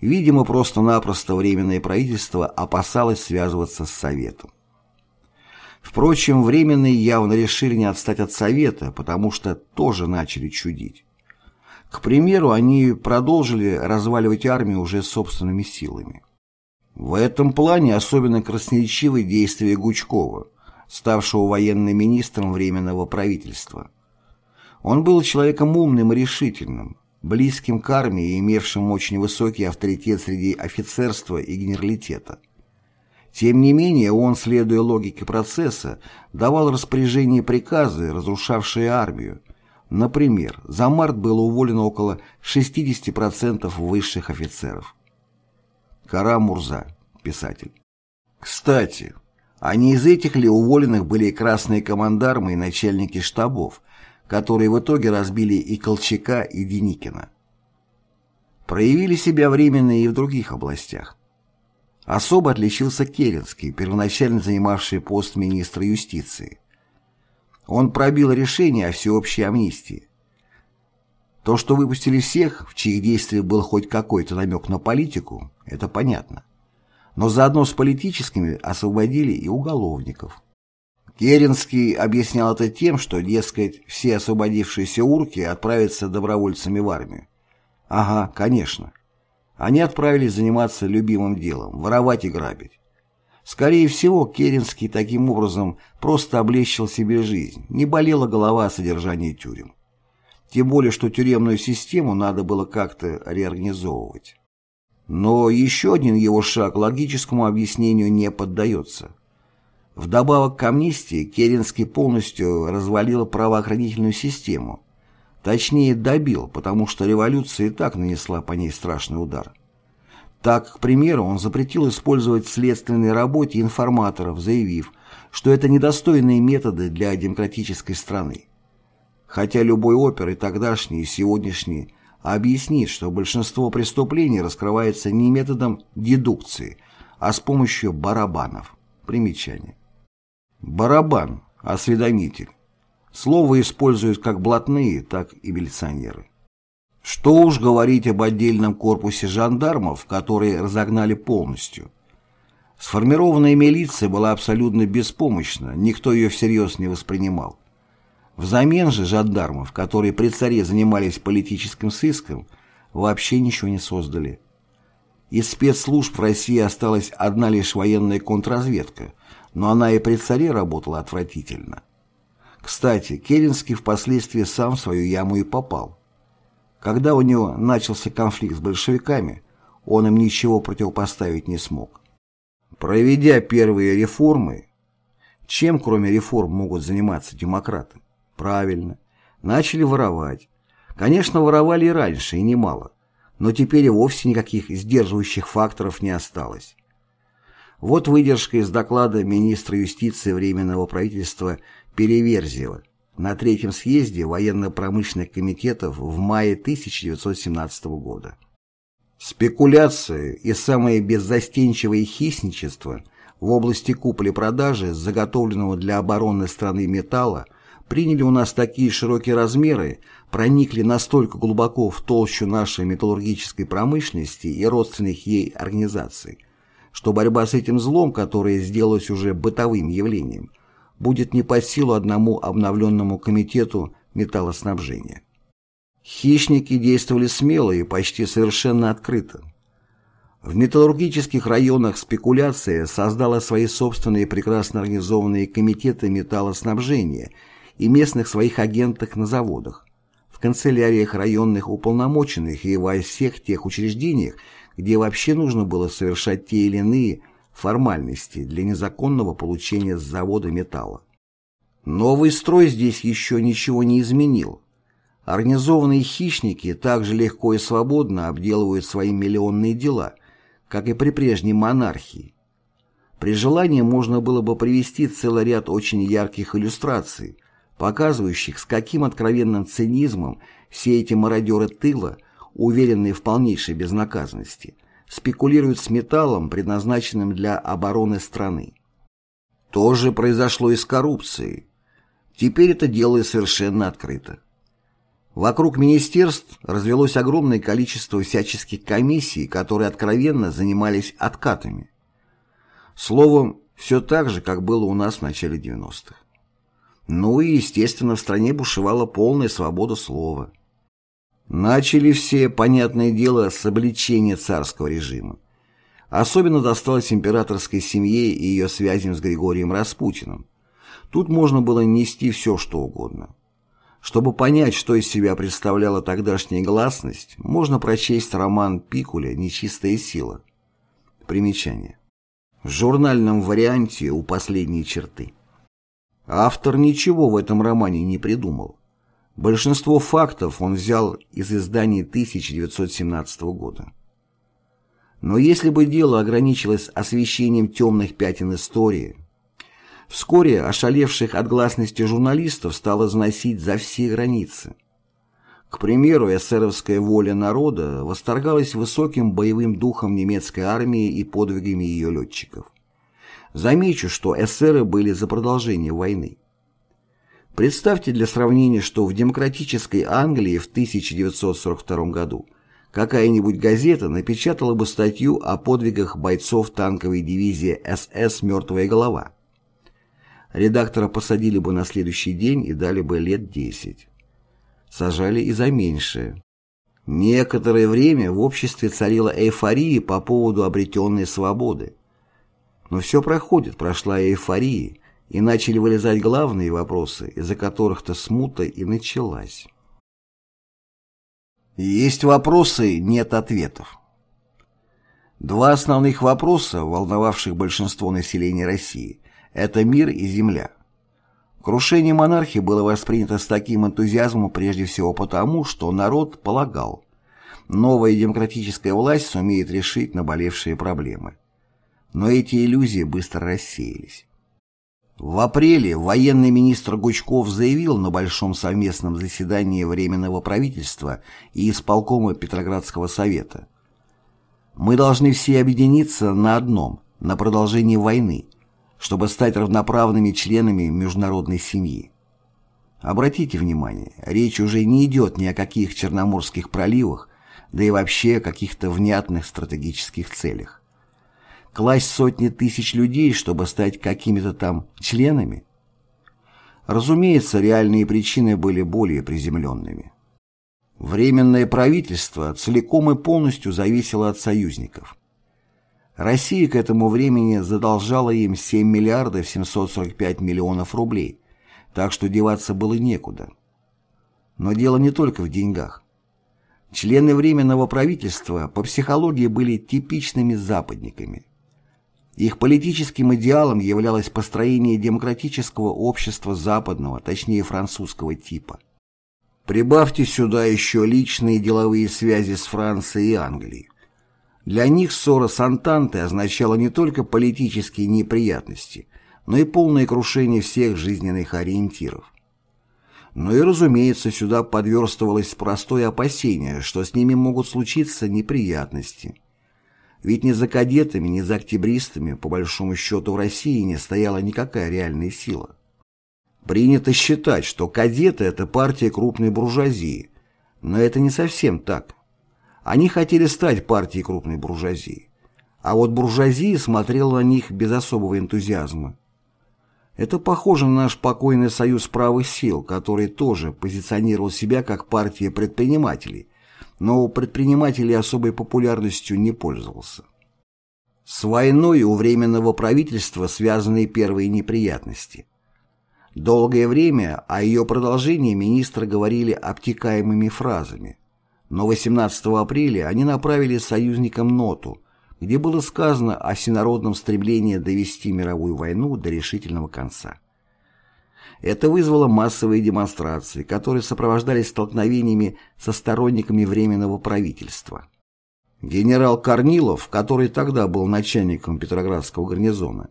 Видимо, просто-напросто Временное правительство опасалось связываться с Советом. Впрочем, Временные явно решили не отстать от Совета, потому что тоже начали чудить. К примеру, они продолжили разваливать армию уже собственными силами. В этом плане особенно красноречивы действия Гучкова, ставшего военным министром Временного правительства. Он был человеком умным и решительным, близким к армии и имевшим очень высокий авторитет среди офицерства и генералитета. Тем не менее, он, следуя логике процесса, давал распоряжения и приказы, разрушавшие армию. Например, за март было уволено около 60% высших офицеров. Кара Мурза. писатель. Кстати, а не из этих ли уволенных были красные командармы и начальники штабов, которые в итоге разбили и Колчака, и Деникина? Проявили себя временно и в других областях. Особо отличился Керенский, первоначально занимавший пост министра юстиции. Он пробил решение о всеобщей амнистии. То, что выпустили всех, в чьих действиях был хоть какой-то намек на политику, это понятно. Но заодно с политическими освободили и уголовников. Керенский объяснял это тем, что, дескать, все освободившиеся урки отправятся добровольцами в армию. Ага, конечно. Они отправились заниматься любимым делом – воровать и грабить. Скорее всего, Керенский таким образом просто облегчил себе жизнь, не болела голова о содержании тюрем. Тем более, что тюремную систему надо было как-то реорганизовывать. Но еще один его шаг логическому объяснению не поддается. Вдобавок к амнистии Керенский полностью развалил правоохранительную систему, точнее добил, потому что революция и так нанесла по ней страшный удар. Так, к примеру, он запретил использовать в следственной работе информаторов, заявив, что это недостойные методы для демократической страны. Хотя любой опер и тогдашний, и сегодняшний объяснит, что большинство преступлений раскрывается не методом дедукции, а с помощью барабанов. Примечание. Барабан, осведомитель. Слово используют как блатные, так и милиционеры. Что уж говорить об отдельном корпусе жандармов, которые разогнали полностью. Сформированная милиция была абсолютно беспомощна, никто ее всерьез не воспринимал. Взамен же жандармов, которые при царе занимались политическим сыском, вообще ничего не создали. Из спецслужб в России осталась одна лишь военная контрразведка, но она и при царе работала отвратительно. Кстати, Керенский впоследствии сам в свою яму и попал. Когда у него начался конфликт с большевиками, он им ничего противопоставить не смог. Проведя первые реформы, чем кроме реформ могут заниматься демократы? Правильно, начали воровать. Конечно, воровали и раньше, и немало, но теперь и вовсе никаких сдерживающих факторов не осталось. Вот выдержка из доклада министра юстиции Временного правительства Переверзева на Третьем съезде военно-промышленных комитетов в мае 1917 года. Спекуляции и самое беззастенчивое хищничество в области купли-продажи заготовленного для обороны страны металла приняли у нас такие широкие размеры, проникли настолько глубоко в толщу нашей металлургической промышленности и родственных ей организаций, что борьба с этим злом, которое сделалось уже бытовым явлением – будет не по силу одному обновленному комитету металлоснабжения. Хищники действовали смело и почти совершенно открыто. В металлургических районах спекуляция создала свои собственные прекрасно организованные комитеты металлоснабжения и местных своих агентов на заводах, в канцеляриях районных уполномоченных и во всех тех учреждениях, где вообще нужно было совершать те или иные формальности для незаконного получения с завода металла. Новый строй здесь еще ничего не изменил. Организованные хищники также легко и свободно обделывают свои миллионные дела, как и при прежней монархии. При желании можно было бы привести целый ряд очень ярких иллюстраций, показывающих, с каким откровенным цинизмом все эти мародеры тыла, уверенные в полнейшей безнаказанности, спекулируют с металлом, предназначенным для обороны страны. То же произошло и с коррупцией. Теперь это дело совершенно открыто. Вокруг министерств развелось огромное количество всяческих комиссий, которые откровенно занимались откатами. Словом, все так же, как было у нас в начале 90-х. Ну и, естественно, в стране бушевала полная свобода слова. Начали все, понятное дело, с обличения царского режима. Особенно досталось императорской семье и ее связям с Григорием Распутиным. Тут можно было нести все, что угодно. Чтобы понять, что из себя представляла тогдашняя гласность, можно прочесть роман Пикуля «Нечистая сила». Примечание. В журнальном варианте у последней черты. Автор ничего в этом романе не придумал. Большинство фактов он взял из изданий 1917 года. Но если бы дело ограничилось освещением темных пятен истории, вскоре ошалевших от гласности журналистов стало заносить за все границы. К примеру, эсеровская воля народа восторгалась высоким боевым духом немецкой армии и подвигами ее летчиков. Замечу, что эсеры были за продолжение войны. Представьте для сравнения, что в демократической Англии в 1942 году какая-нибудь газета напечатала бы статью о подвигах бойцов танковой дивизии СС «Мертвая голова». Редактора посадили бы на следующий день и дали бы лет 10 сажали и за меньшее. Некоторое время в обществе царила эйфория по поводу обретенной свободы. Но все проходит, прошла эйфория, и начали вылезать главные вопросы, из-за которых-то смута и началась. Есть вопросы, нет ответов. Два основных вопроса, волновавших большинство населения России, это мир и земля. Крушение монархии было воспринято с таким энтузиазмом прежде всего потому, что народ полагал, новая демократическая власть сумеет решить наболевшие проблемы. Но эти иллюзии быстро рассеялись. В апреле военный министр Гучков заявил на большом совместном заседании Временного правительства и исполкома Петроградского совета. «Мы должны все объединиться на одном, на продолжении войны, чтобы стать равноправными членами международной семьи. Обратите внимание, речь уже не идет ни о каких черноморских проливах, да и вообще о каких-то внятных стратегических целях. Класть сотни тысяч людей, чтобы стать какими-то там членами? Разумеется, реальные причины были более приземленными. Временное правительство целиком и полностью зависело от союзников. Россия к этому времени задолжала им 7 миллиардов 745 миллионов рублей, так что деваться было некуда. Но дело не только в деньгах. Члены Временного правительства по психологии были типичными западниками. Их политическим идеалом являлось построение демократического общества западного, точнее французского типа. Прибавьте сюда еще личные деловые связи с Францией и Англией. Для них ссора с Антантой означала не только политические неприятности, но и полное крушение всех жизненных ориентиров. Но и, разумеется, сюда подверстывалось простое опасение, что с ними могут случиться неприятности. Ведь ни за кадетами, ни за октябристами, по большому счету, в России не стояла никакая реальная сила. Принято считать, что кадеты – это партия крупной буржуазии, но это не совсем так. Они хотели стать партией крупной буржуазии. А вот буржуазия смотрела на них без особого энтузиазма. Это похоже на наш покойный союз правых сил, который тоже позиционировал себя как партия предпринимателей, но у предпринимателей особой популярностью не пользовался. С войной у Временного правительства связаны первые неприятности. Долгое время о ее продолжении министры говорили обтекаемыми фразами – но 18 апреля они направили союзникам ноту, где было сказано о всенародном стремлении довести мировую войну до решительного конца. Это вызвало массовые демонстрации, которые сопровождались столкновениями со сторонниками Временного правительства. Генерал Корнилов, который тогда был начальником Петроградского гарнизона,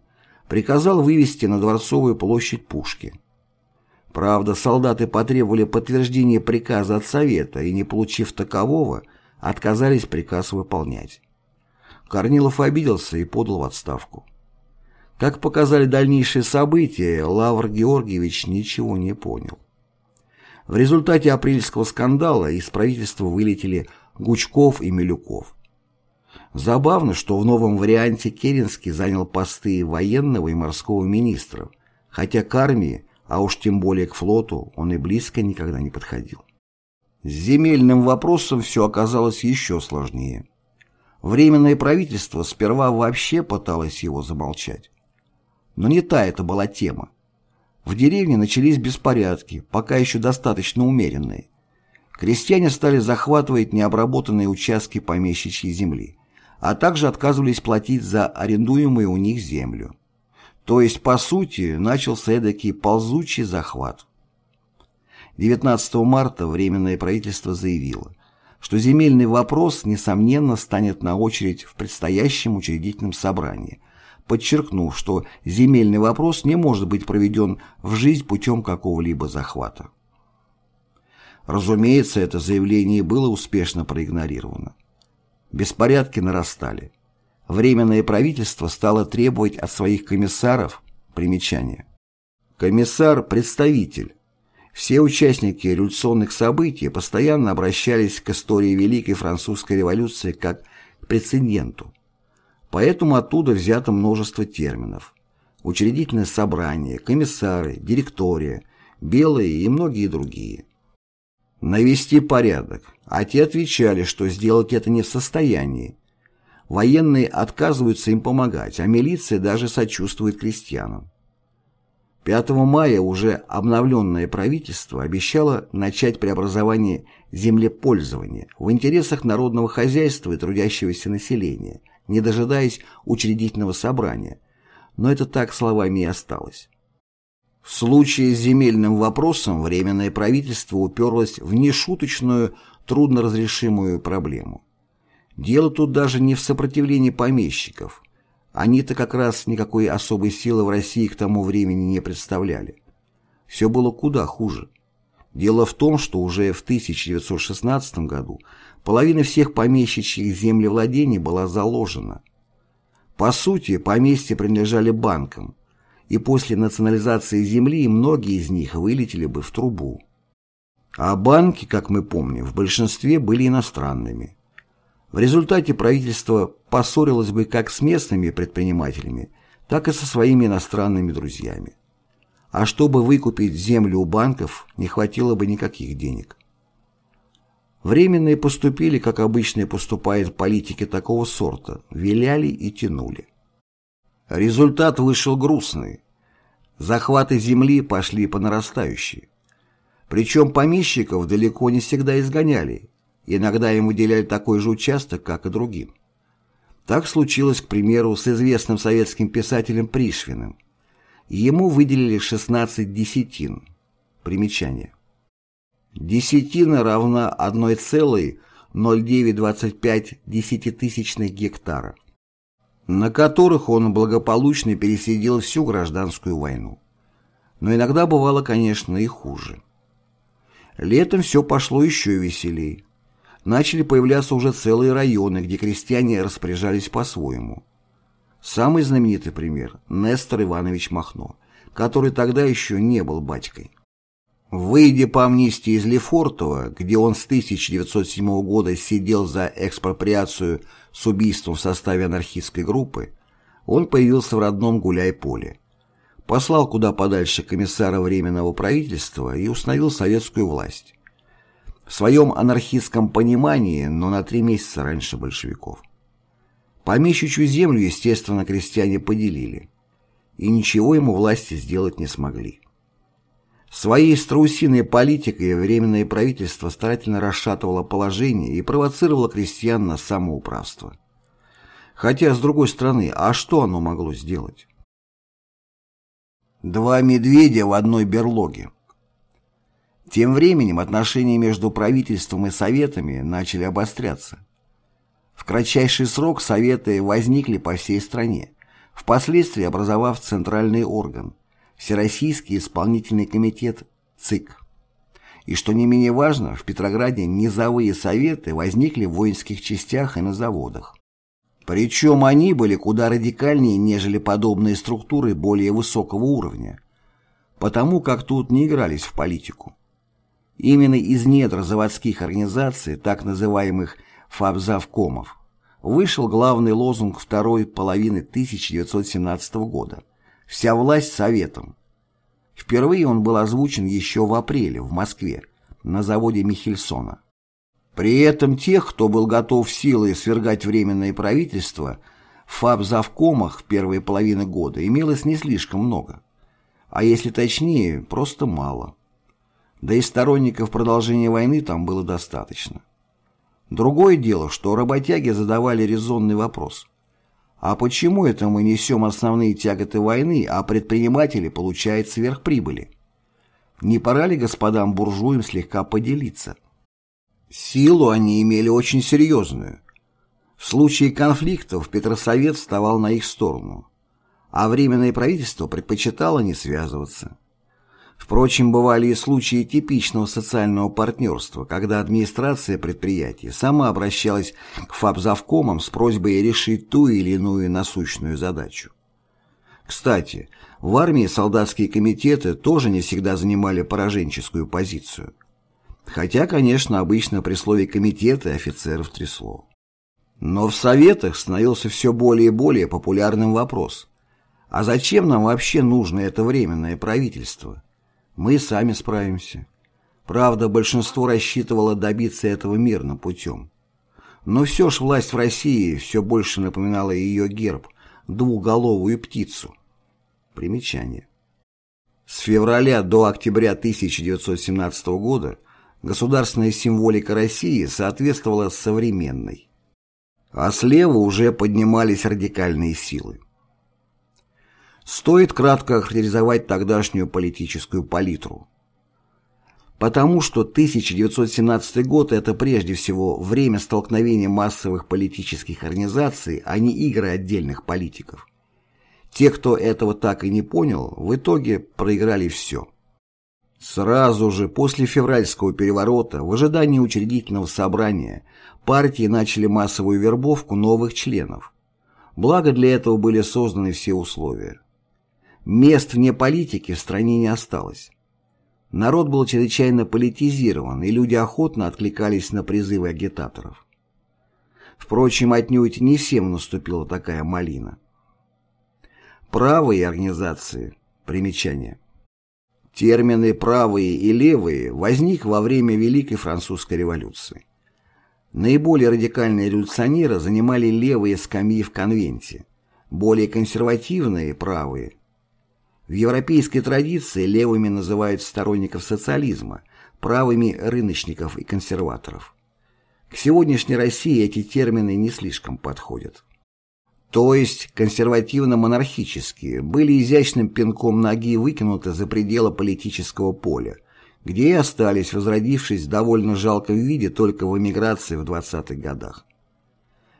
приказал вывести на Дворцовую площадь пушки. Правда, солдаты потребовали подтверждения приказа от Совета и, не получив такового, отказались приказ выполнять. Корнилов обиделся и подал в отставку. Как показали дальнейшие события, Лавр Георгиевич ничего не понял. В результате апрельского скандала из правительства вылетели Гучков и Милюков. Забавно, что в новом варианте Керенский занял посты военного и морского министров, хотя к армии а уж тем более к флоту он и близко никогда не подходил. С земельным вопросом все оказалось еще сложнее. Временное правительство сперва вообще пыталось его замолчать. Но не та это была тема. В деревне начались беспорядки, пока еще достаточно умеренные. Крестьяне стали захватывать необработанные участки помещичьей земли, а также отказывались платить за арендуемую у них землю. То есть, по сути, начался эдакий ползучий захват. 19 марта Временное правительство заявило, что земельный вопрос, несомненно, станет на очередь в предстоящем учредительном собрании, подчеркнув, что земельный вопрос не может быть проведен в жизнь путем какого-либо захвата. Разумеется, это заявление было успешно проигнорировано. Беспорядки нарастали. Временное правительство стало требовать от своих комиссаров примечания. Комиссар – представитель, все участники революционных событий постоянно обращались к истории Великой Французской революции как к прецеденту. Поэтому оттуда взято множество терминов. Учредительное собрание, комиссары, директория, белые и многие другие. Навести порядок, а те отвечали, что сделать это не в состоянии. Военные отказываются им помогать, а милиция даже сочувствует крестьянам. 5 мая уже обновленное правительство обещало начать преобразование землепользования в интересах народного хозяйства и трудящегося населения, не дожидаясь учредительного собрания, но это так словами и осталось. В случае с земельным вопросом Временное правительство уперлось в нешуточную, трудноразрешимую проблему. Дело тут даже не в сопротивлении помещиков, они-то как раз никакой особой силы в России к тому времени не представляли. Все было куда хуже. Дело в том, что уже в 1916 году половина всех помещичьих землевладений была заложена. По сути, поместья принадлежали банкам, и после национализации земли многие из них вылетели бы в трубу. А банки, как мы помним, в большинстве были иностранными. В результате правительство поссорилось бы как с местными предпринимателями, так и со своими иностранными друзьями. А чтобы выкупить землю у банков, не хватило бы никаких денег. Временные поступили, как обычно поступают политики такого сорта, виляли и тянули. Результат вышел грустный. Захваты земли пошли по нарастающей. Причем помещиков далеко не всегда изгоняли, Иногда им выделяли такой же участок, как и другим. Так случилось, к примеру, с известным советским писателем Пришвиным. Ему выделили 16 десятин. Примечание. Десятина равна 1,0925 десятитысячных гектара, на которых он благополучно пересидел всю гражданскую войну. Но иногда бывало, конечно, и хуже. Летом все пошло еще веселее начали появляться уже целые районы, где крестьяне распоряжались по-своему. Самый знаменитый пример – Нестор Иванович Махно, который тогда еще не был батькой. Выйдя по амнистии из Лефортово, где он с 1907 года сидел за экспроприацию с убийством в составе анархистской группы, он появился в родном Гуляй-Поле. Послал куда подальше комиссара Временного правительства и установил советскую власть в своем анархистском понимании, но на три месяца раньше большевиков. Помещичью землю, естественно, крестьяне поделили, и ничего ему власти сделать не смогли. Своей страусиной политикой Временное правительство старательно расшатывало положение и провоцировало крестьян на самоуправство. Хотя, с другой стороны, а что оно могло сделать? Два медведя в одной берлоге. Тем временем отношения между правительством и советами начали обостряться. В кратчайший срок советы возникли по всей стране, впоследствии образовав центральный орган – Всероссийский исполнительный комитет ЦИК. И что не менее важно, в Петрограде низовые советы возникли в воинских частях и на заводах. Причем они были куда радикальнее, нежели подобные структуры более высокого уровня, потому как тут не игрались в политику. Именно из недр заводских организаций, так называемых фабзавкомов, вышел главный лозунг второй половины 1917 года «Вся власть Советом». Впервые он был озвучен еще в апреле в Москве на заводе Михельсона. При этом тех, кто был готов силой свергать Временное правительство, в фабзавкомах в первые половины года имелось не слишком много. А если точнее, просто мало. Да и сторонников продолжения войны там было достаточно. Другое дело, что работяги задавали резонный вопрос. А почему это мы несем основные тяготы войны, а предприниматели получают сверхприбыли? Не пора ли господам буржуям слегка поделиться? Силу они имели очень серьезную. В случае конфликтов Петросовет вставал на их сторону, а Временное правительство предпочитало не связываться. Впрочем, бывали и случаи типичного социального партнерства, когда администрация предприятия сама обращалась к фабзавкомам с просьбой решить ту или иную насущную задачу. Кстати, в армии солдатские комитеты тоже не всегда занимали пораженческую позицию. Хотя, конечно, обычно при слове «комитеты» офицеров трясло. Но в Советах становился все более и более популярным вопрос. А зачем нам вообще нужно это временное правительство? Мы сами справимся. Правда, большинство рассчитывало добиться этого мирным путем. Но все ж власть в России все больше напоминала ее герб – двухголовую птицу. Примечание. С февраля до октября 1917 года государственная символика России соответствовала современной. А слева уже поднимались радикальные силы. Стоит кратко охарактеризовать тогдашнюю политическую палитру. Потому что 1917 год – это прежде всего время столкновения массовых политических организаций, а не игры отдельных политиков. Те, кто этого так и не понял, в итоге проиграли все. Сразу же после февральского переворота, в ожидании учредительного собрания, партии начали массовую вербовку новых членов. Благо для этого были созданы все условия. Мест вне политики в стране не осталось. Народ был чрезвычайно политизирован, и люди охотно откликались на призывы агитаторов. Впрочем, отнюдь не всем наступила такая малина. Правые организации. Примечание. Термины «правые» и «левые» возник во время Великой Французской революции. Наиболее радикальные революционеры занимали левые скамьи в конвенте, более консервативные – правые – в европейской традиции левыми называют сторонников социализма, правыми – рыночников и консерваторов. К сегодняшней России эти термины не слишком подходят. То есть консервативно-монархические были изящным пинком ноги выкинуты за пределы политического поля, где и остались, возродившись в довольно жалком виде только в эмиграции в 20-х годах.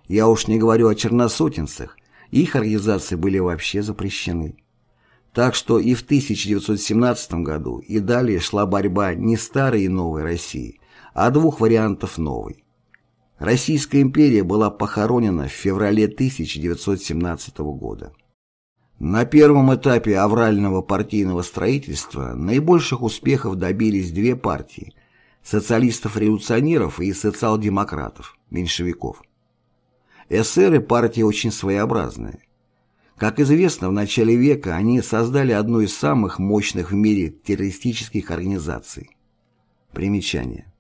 Я уж не говорю о черносотенцах, их организации были вообще запрещены. Так что и в 1917 году и далее шла борьба не старой и новой России, а двух вариантов новой. Российская империя была похоронена в феврале 1917 года. На первом этапе аврального партийного строительства наибольших успехов добились две партии – социалистов-революционеров и социал-демократов, меньшевиков. Эсеры партии очень своеобразные – как известно, в начале века они создали одну из самых мощных в мире террористических организаций. Примечание.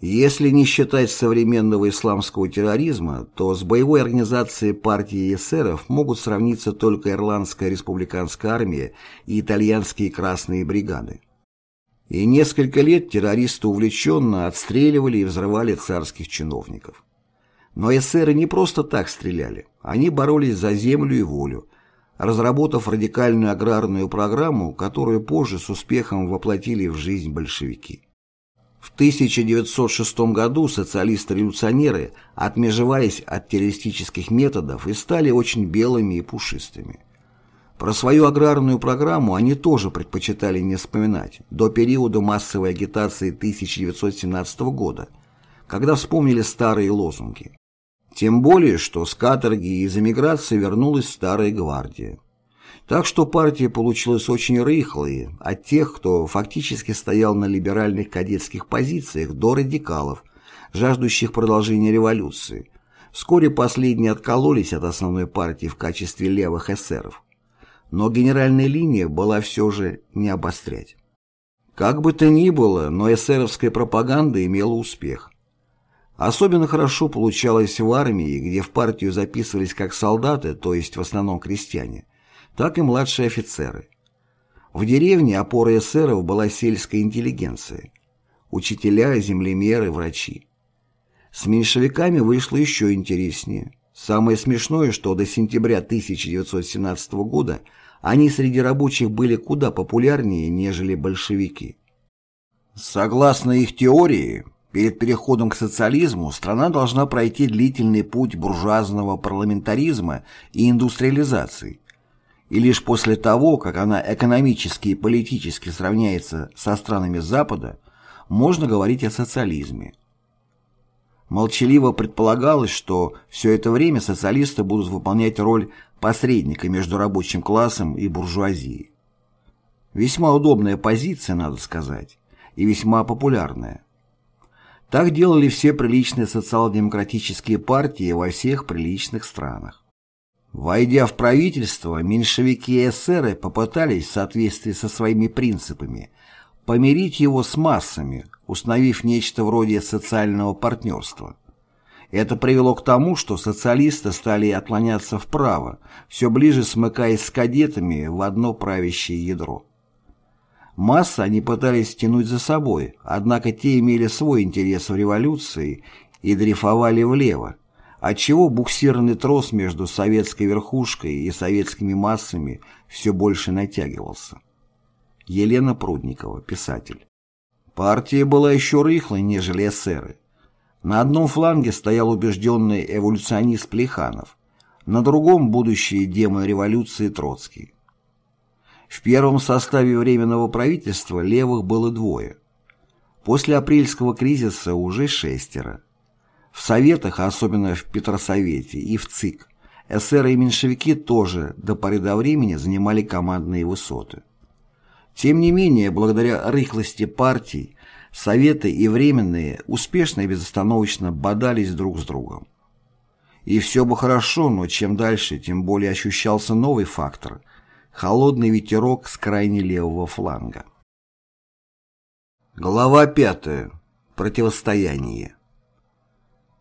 Если не считать современного исламского терроризма, то с боевой организацией партии эсеров могут сравниться только Ирландская республиканская армия и итальянские красные бригады. И несколько лет террористы увлеченно отстреливали и взрывали царских чиновников. Но эсеры не просто так стреляли. Они боролись за землю и волю, разработав радикальную аграрную программу, которую позже с успехом воплотили в жизнь большевики. В 1906 году социалисты-революционеры отмежевались от террористических методов и стали очень белыми и пушистыми. Про свою аграрную программу они тоже предпочитали не вспоминать до периода массовой агитации 1917 года, когда вспомнили старые лозунги. Тем более, что с каторги из эмиграции вернулась старая гвардия. Так что партия получилась очень рыхлой, от тех, кто фактически стоял на либеральных кадетских позициях, до радикалов, жаждущих продолжения революции. Вскоре последние откололись от основной партии в качестве левых эсеров. Но генеральная линия была все же не обострять. Как бы то ни было, но эсеровская пропаганда имела успех. Особенно хорошо получалось в армии, где в партию записывались как солдаты, то есть в основном крестьяне, так и младшие офицеры. В деревне опорой эсеров была сельская интеллигенция, учителя, землемеры, врачи. С меньшевиками вышло еще интереснее. Самое смешное, что до сентября 1917 года они среди рабочих были куда популярнее, нежели большевики. Согласно их теории, Перед переходом к социализму страна должна пройти длительный путь буржуазного парламентаризма и индустриализации. И лишь после того, как она экономически и политически сравняется со странами Запада, можно говорить о социализме. Молчаливо предполагалось, что все это время социалисты будут выполнять роль посредника между рабочим классом и буржуазией. Весьма удобная позиция, надо сказать, и весьма популярная. Так делали все приличные социал-демократические партии во всех приличных странах. Войдя в правительство, меньшевики и эсеры попытались в соответствии со своими принципами помирить его с массами, установив нечто вроде социального партнерства. Это привело к тому, что социалисты стали отклоняться вправо, все ближе смыкаясь с кадетами в одно правящее ядро. Массы они пытались тянуть за собой, однако те имели свой интерес в революции и дрейфовали влево, отчего буксирный трос между советской верхушкой и советскими массами все больше натягивался. Елена Прудникова, писатель. Партия была еще рыхлой, нежели эсеры. На одном фланге стоял убежденный эволюционист Плеханов, на другом – будущий демон революции Троцкий. В первом составе Временного правительства левых было двое. После апрельского кризиса уже шестеро. В Советах, особенно в Петросовете и в ЦИК, эсеры и меньшевики тоже до поры до времени занимали командные высоты. Тем не менее, благодаря рыхлости партий, Советы и Временные успешно и безостановочно бодались друг с другом. И все бы хорошо, но чем дальше, тем более ощущался новый фактор – Холодный ветерок с крайне левого фланга. Глава 5. Противостояние.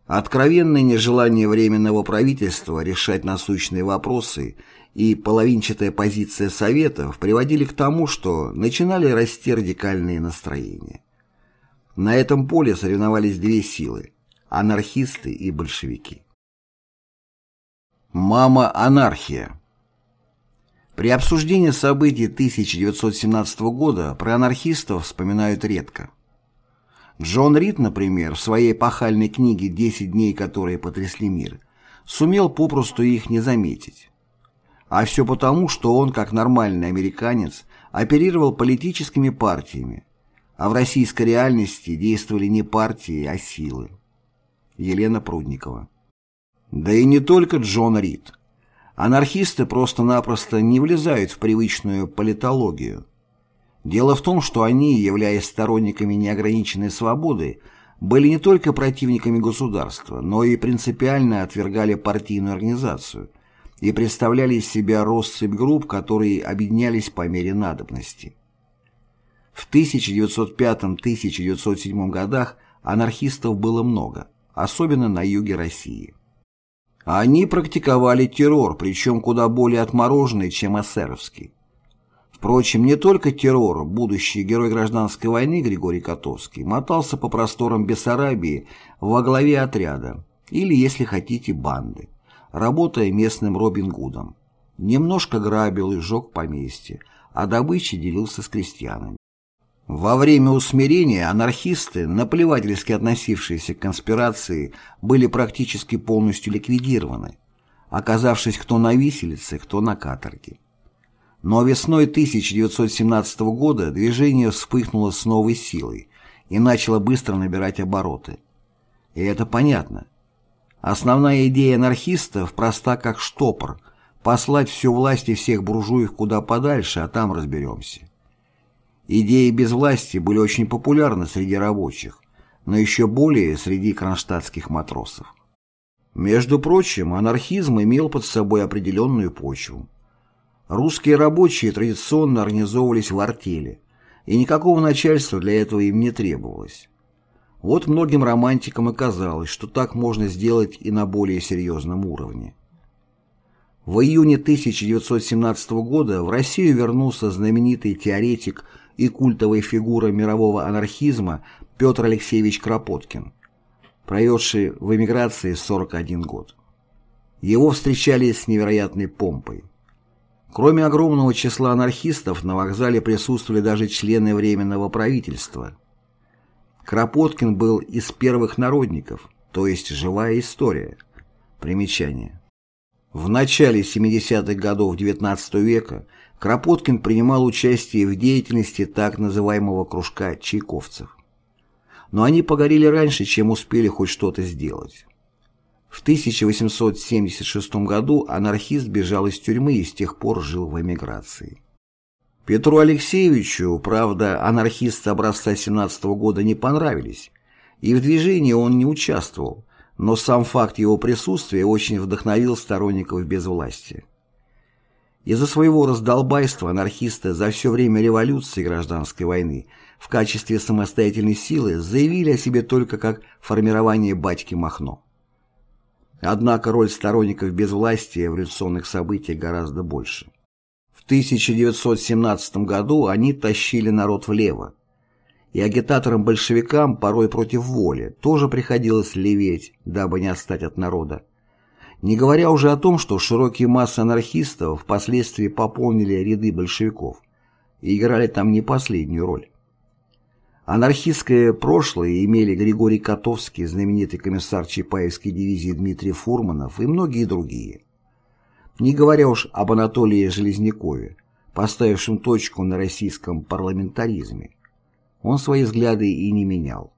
Откровенное нежелание Временного правительства решать насущные вопросы и половинчатая позиция Советов приводили к тому, что начинали расти радикальные настроения. На этом поле соревновались две силы – анархисты и большевики. Мама-анархия при обсуждении событий 1917 года про анархистов вспоминают редко. Джон Рид, например, в своей эпохальной книге «Десять дней, которые потрясли мир», сумел попросту их не заметить. А все потому, что он, как нормальный американец, оперировал политическими партиями, а в российской реальности действовали не партии, а силы. Елена Прудникова. Да и не только Джон Рид. Анархисты просто-напросто не влезают в привычную политологию. Дело в том, что они, являясь сторонниками неограниченной свободы, были не только противниками государства, но и принципиально отвергали партийную организацию и представляли из себя россыпь групп, которые объединялись по мере надобности. В 1905-1907 годах анархистов было много, особенно на юге России. Они практиковали террор, причем куда более отмороженный, чем эсеровский. Впрочем, не только террор, будущий герой гражданской войны Григорий Котовский мотался по просторам Бессарабии во главе отряда, или, если хотите, банды, работая местным Робин Гудом. Немножко грабил и сжег поместье, а добычей делился с крестьянами. Во время усмирения анархисты, наплевательски относившиеся к конспирации, были практически полностью ликвидированы, оказавшись кто на виселице, кто на каторге. Но весной 1917 года движение вспыхнуло с новой силой и начало быстро набирать обороты. И это понятно. Основная идея анархистов проста как штопор – послать всю власть и всех буржуев куда подальше, а там разберемся. Идеи безвластия были очень популярны среди рабочих, но еще более среди кронштадтских матросов. Между прочим, анархизм имел под собой определенную почву. Русские рабочие традиционно организовывались в артели, и никакого начальства для этого им не требовалось. Вот многим романтикам и казалось, что так можно сделать и на более серьезном уровне. В июне 1917 года в Россию вернулся знаменитый теоретик и культовая фигура мирового анархизма Петр Алексеевич Кропоткин, проведший в эмиграции 41 год. Его встречали с невероятной помпой. Кроме огромного числа анархистов, на вокзале присутствовали даже члены Временного правительства. Кропоткин был из первых народников, то есть живая история. Примечание. В начале 70-х годов XIX века Кропоткин принимал участие в деятельности так называемого кружка чайковцев. Но они погорели раньше, чем успели хоть что-то сделать. В 1876 году анархист бежал из тюрьмы и с тех пор жил в эмиграции. Петру Алексеевичу, правда, анархисты образца 17 года не понравились, и в движении он не участвовал, но сам факт его присутствия очень вдохновил сторонников безвластия. Из-за своего раздолбайства анархисты за все время революции и гражданской войны в качестве самостоятельной силы заявили о себе только как формирование батьки Махно. Однако роль сторонников безвластия в революционных событиях гораздо больше. В 1917 году они тащили народ влево, и агитаторам-большевикам, порой против воли, тоже приходилось леветь, дабы не отстать от народа. Не говоря уже о том, что широкие массы анархистов впоследствии пополнили ряды большевиков и играли там не последнюю роль. Анархистское прошлое имели Григорий Котовский, знаменитый комиссар Чапаевской дивизии Дмитрий Фурманов и многие другие. Не говоря уж об Анатолии Железнякове, поставившем точку на российском парламентаризме. Он свои взгляды и не менял.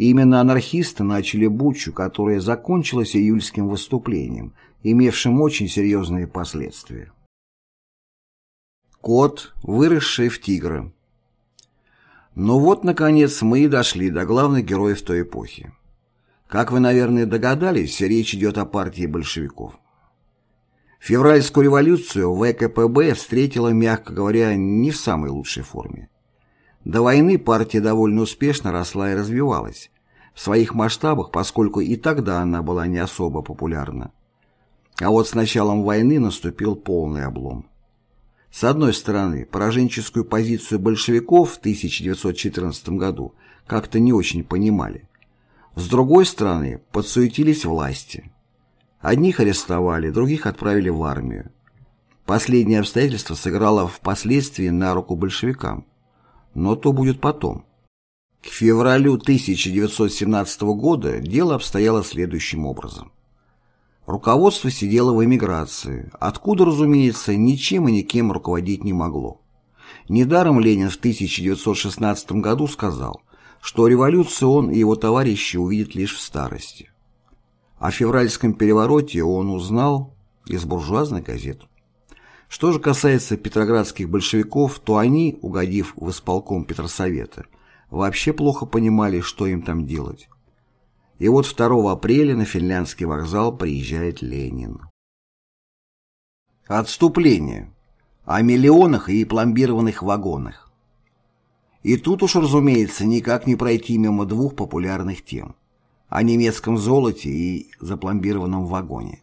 И именно анархисты начали бучу, которая закончилась июльским выступлением, имевшим очень серьезные последствия. Кот, выросший в тигра. Ну вот, наконец, мы и дошли до главных героев той эпохи. Как вы, наверное, догадались, речь идет о партии большевиков. Февральскую революцию ВКПБ встретила, мягко говоря, не в самой лучшей форме. До войны партия довольно успешно росла и развивалась. В своих масштабах, поскольку и тогда она была не особо популярна. А вот с началом войны наступил полный облом. С одной стороны, пораженческую позицию большевиков в 1914 году как-то не очень понимали. С другой стороны, подсуетились власти. Одних арестовали, других отправили в армию. Последнее обстоятельство сыграло впоследствии на руку большевикам но то будет потом. К февралю 1917 года дело обстояло следующим образом. Руководство сидело в эмиграции, откуда, разумеется, ничем и никем руководить не могло. Недаром Ленин в 1916 году сказал, что революцию он и его товарищи увидят лишь в старости. О февральском перевороте он узнал из буржуазной газеты. Что же касается петроградских большевиков, то они, угодив в исполком Петросовета, вообще плохо понимали, что им там делать. И вот 2 апреля на финляндский вокзал приезжает Ленин. Отступление. О миллионах и пломбированных вагонах. И тут уж, разумеется, никак не пройти мимо двух популярных тем. О немецком золоте и запломбированном вагоне.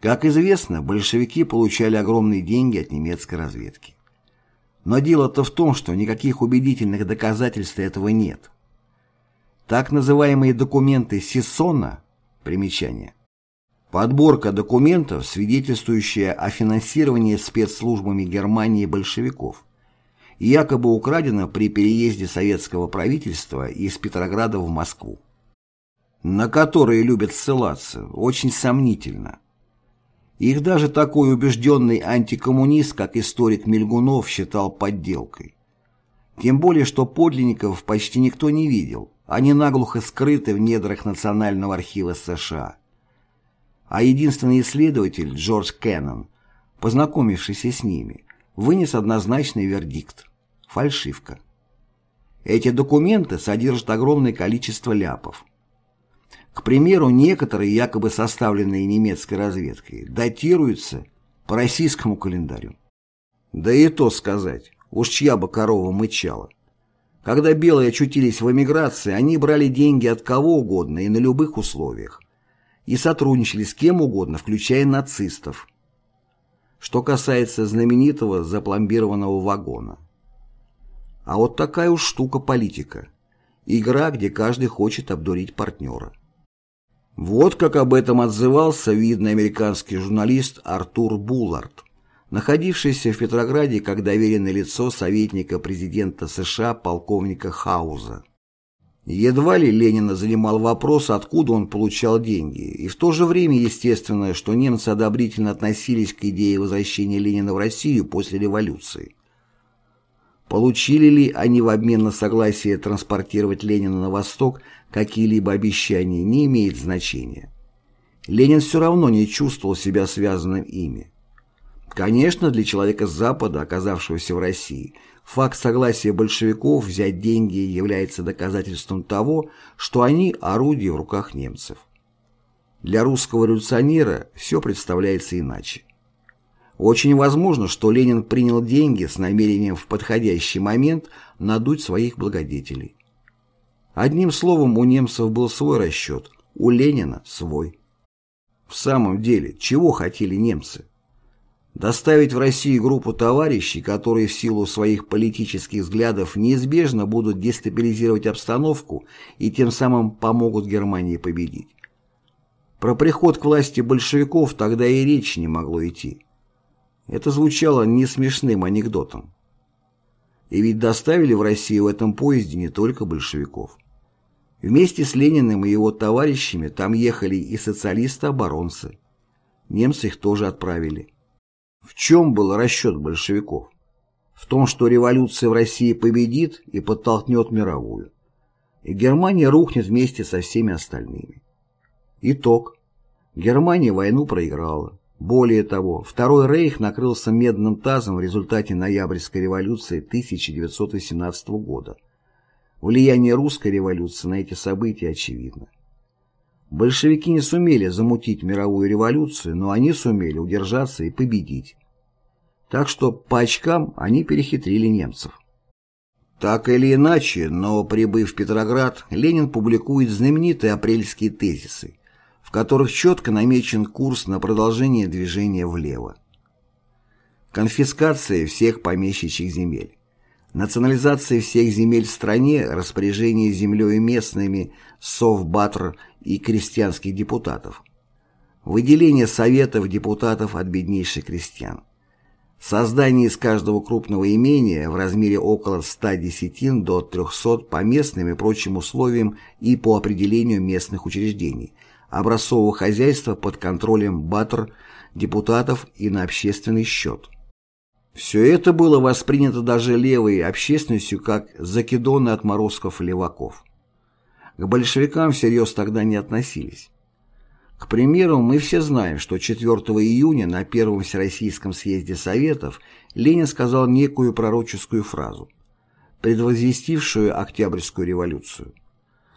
Как известно, большевики получали огромные деньги от немецкой разведки. Но дело-то в том, что никаких убедительных доказательств этого нет. Так называемые документы Сиссона, примечание, подборка документов, свидетельствующая о финансировании спецслужбами Германии большевиков, якобы украдена при переезде советского правительства из Петрограда в Москву, на которые любят ссылаться, очень сомнительно – их даже такой убежденный антикоммунист, как историк Мельгунов, считал подделкой. Тем более, что подлинников почти никто не видел, они наглухо скрыты в недрах Национального архива США. А единственный исследователь, Джордж Кеннон, познакомившийся с ними, вынес однозначный вердикт – фальшивка. Эти документы содержат огромное количество ляпов – к примеру, некоторые, якобы составленные немецкой разведкой, датируются по российскому календарю. Да и то сказать, уж чья бы корова мычала. Когда белые очутились в эмиграции, они брали деньги от кого угодно и на любых условиях. И сотрудничали с кем угодно, включая нацистов. Что касается знаменитого запломбированного вагона. А вот такая уж штука политика. Игра, где каждый хочет обдурить партнера. Вот как об этом отзывался видный американский журналист Артур Буллард, находившийся в Петрограде как доверенное лицо советника президента США полковника Хауза. Едва ли Ленина занимал вопрос, откуда он получал деньги, и в то же время естественно, что немцы одобрительно относились к идее возвращения Ленина в Россию после революции. Получили ли они в обмен на согласие транспортировать Ленина на восток какие-либо обещания, не имеет значения. Ленин все равно не чувствовал себя связанным ими. Конечно, для человека с Запада, оказавшегося в России, факт согласия большевиков взять деньги является доказательством того, что они – орудие в руках немцев. Для русского революционера все представляется иначе. Очень возможно, что Ленин принял деньги с намерением в подходящий момент надуть своих благодетелей. Одним словом, у немцев был свой расчет, у Ленина – свой. В самом деле, чего хотели немцы? Доставить в Россию группу товарищей, которые в силу своих политических взглядов неизбежно будут дестабилизировать обстановку и тем самым помогут Германии победить. Про приход к власти большевиков тогда и речи не могло идти. Это звучало не смешным анекдотом. И ведь доставили в Россию в этом поезде не только большевиков. Вместе с Лениным и его товарищами там ехали и социалисты-оборонцы. Немцы их тоже отправили. В чем был расчет большевиков? В том, что революция в России победит и подтолкнет мировую. И Германия рухнет вместе со всеми остальными. Итог. Германия войну проиграла. Более того, Второй Рейх накрылся медным тазом в результате ноябрьской революции 1918 года. Влияние русской революции на эти события очевидно. Большевики не сумели замутить мировую революцию, но они сумели удержаться и победить. Так что по очкам они перехитрили немцев. Так или иначе, но прибыв в Петроград, Ленин публикует знаменитые апрельские тезисы, в которых четко намечен курс на продолжение движения влево. Конфискация всех помещичьих земель национализация всех земель в стране, распоряжение землей местными, совбатр и крестьянских депутатов, выделение советов депутатов от беднейших крестьян, создание из каждого крупного имения в размере около 100 десятин до 300 по местным и прочим условиям и по определению местных учреждений, образцового хозяйства под контролем батр, депутатов и на общественный счет – все это было воспринято даже левой общественностью как закидоны отморозков-леваков. К большевикам всерьез тогда не относились. К примеру, мы все знаем, что 4 июня на Первом Всероссийском съезде Советов Ленин сказал некую пророческую фразу, предвозвестившую Октябрьскую революцию.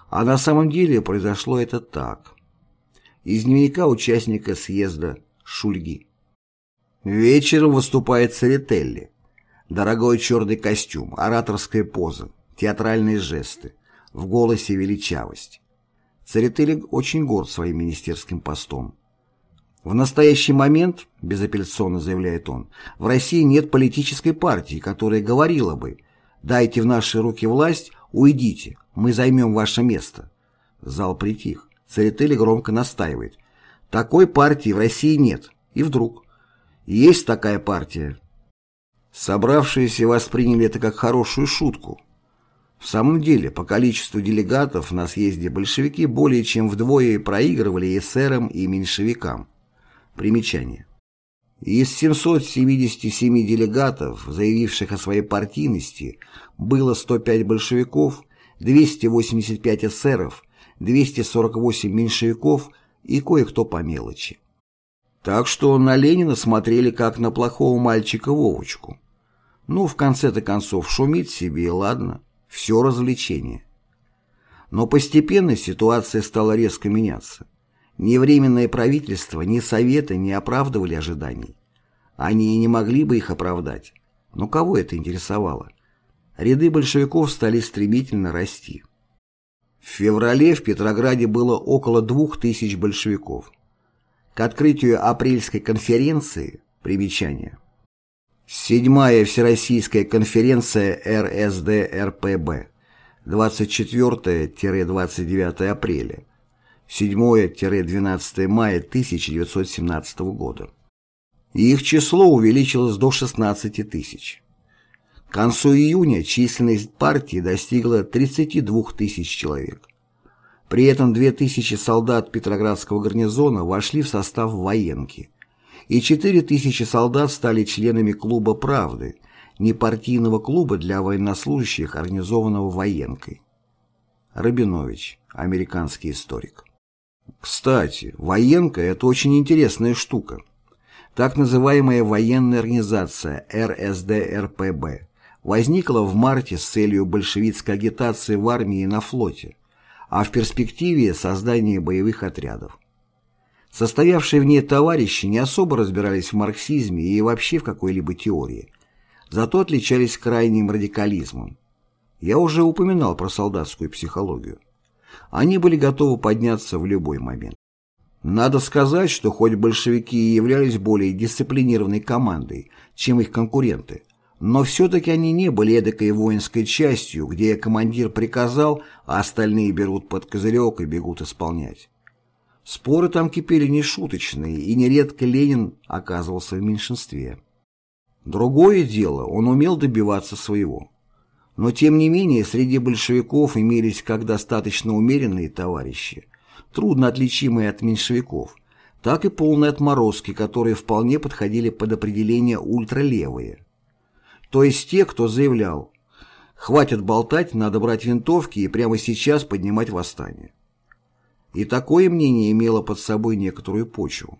А на самом деле произошло это так. Из дневника участника съезда Шульги. Вечером выступает Церетелли. Дорогой черный костюм, ораторская поза, театральные жесты, в голосе величавость. Церетели очень горд своим министерским постом. В настоящий момент, безапелляционно заявляет он, в России нет политической партии, которая говорила бы «дайте в наши руки власть, уйдите, мы займем ваше место». Зал притих. Церетели громко настаивает. Такой партии в России нет. И вдруг есть такая партия. Собравшиеся восприняли это как хорошую шутку. В самом деле, по количеству делегатов на съезде большевики более чем вдвое проигрывали эсерам и меньшевикам. Примечание. Из 777 делегатов, заявивших о своей партийности, было 105 большевиков, 285 эсеров, 248 меньшевиков и кое-кто по мелочи. Так что на Ленина смотрели как на плохого мальчика Вовочку. Ну, в конце-то концов, шумит себе, ладно, все развлечение. Но постепенно ситуация стала резко меняться. Ни Временное правительство, ни Советы не оправдывали ожиданий. Они и не могли бы их оправдать. Но кого это интересовало? Ряды большевиков стали стремительно расти. В феврале в Петрограде было около двух тысяч большевиков. К открытию апрельской конференции примечание. Седьмая Всероссийская конференция РСДРПБ 24-29 апреля 7-12 мая 1917 года. их число увеличилось до 16 тысяч. К концу июня численность партии достигла 32 тысяч человек. При этом 2000 солдат Петроградского гарнизона вошли в состав военки, и 4000 солдат стали членами клуба «Правды», непартийного клуба для военнослужащих, организованного военкой. Рабинович, американский историк. Кстати, военка – это очень интересная штука. Так называемая военная организация РСДРПБ возникла в марте с целью большевистской агитации в армии и на флоте, а в перспективе создания боевых отрядов. Состоявшие в ней товарищи не особо разбирались в марксизме и вообще в какой-либо теории, зато отличались крайним радикализмом. Я уже упоминал про солдатскую психологию. Они были готовы подняться в любой момент. Надо сказать, что хоть большевики и являлись более дисциплинированной командой, чем их конкуренты, но все-таки они не были эдакой воинской частью, где командир приказал, а остальные берут под козырек и бегут исполнять. Споры там кипели нешуточные, и нередко Ленин оказывался в меньшинстве. Другое дело, он умел добиваться своего. Но тем не менее среди большевиков имелись как достаточно умеренные товарищи, трудно отличимые от меньшевиков, так и полные отморозки, которые вполне подходили под определение ультралевые. То есть те, кто заявлял «хватит болтать, надо брать винтовки и прямо сейчас поднимать восстание». И такое мнение имело под собой некоторую почву.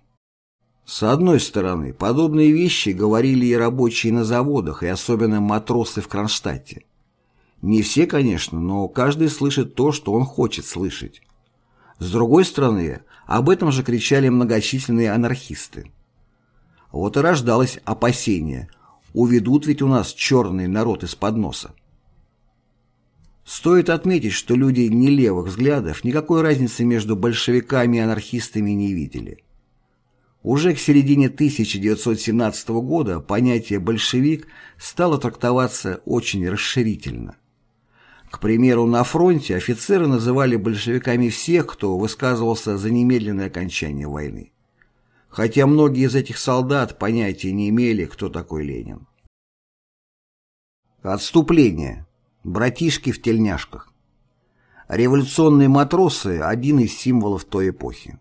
С одной стороны, подобные вещи говорили и рабочие на заводах, и особенно матросы в Кронштадте. Не все, конечно, но каждый слышит то, что он хочет слышать. С другой стороны, об этом же кричали многочисленные анархисты. Вот и рождалось опасение, уведут ведь у нас черный народ из-под носа. Стоит отметить, что люди не левых взглядов никакой разницы между большевиками и анархистами не видели. Уже к середине 1917 года понятие «большевик» стало трактоваться очень расширительно. К примеру, на фронте офицеры называли большевиками всех, кто высказывался за немедленное окончание войны. Хотя многие из этих солдат понятия не имели, кто такой Ленин. Отступление. Братишки в тельняшках. Революционные матросы – один из символов той эпохи.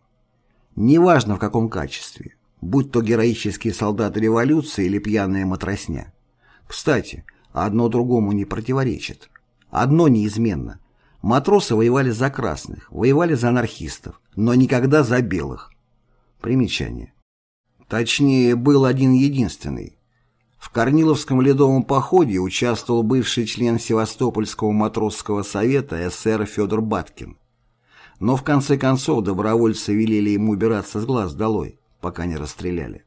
Неважно в каком качестве, будь то героические солдаты революции или пьяная матросня. Кстати, одно другому не противоречит. Одно неизменно. Матросы воевали за красных, воевали за анархистов, но никогда за белых. Примечание. Точнее, был один единственный. В Корниловском ледовом походе участвовал бывший член Севастопольского матросского совета СССР Федор Баткин. Но в конце концов добровольцы велели ему убираться с глаз долой, пока не расстреляли.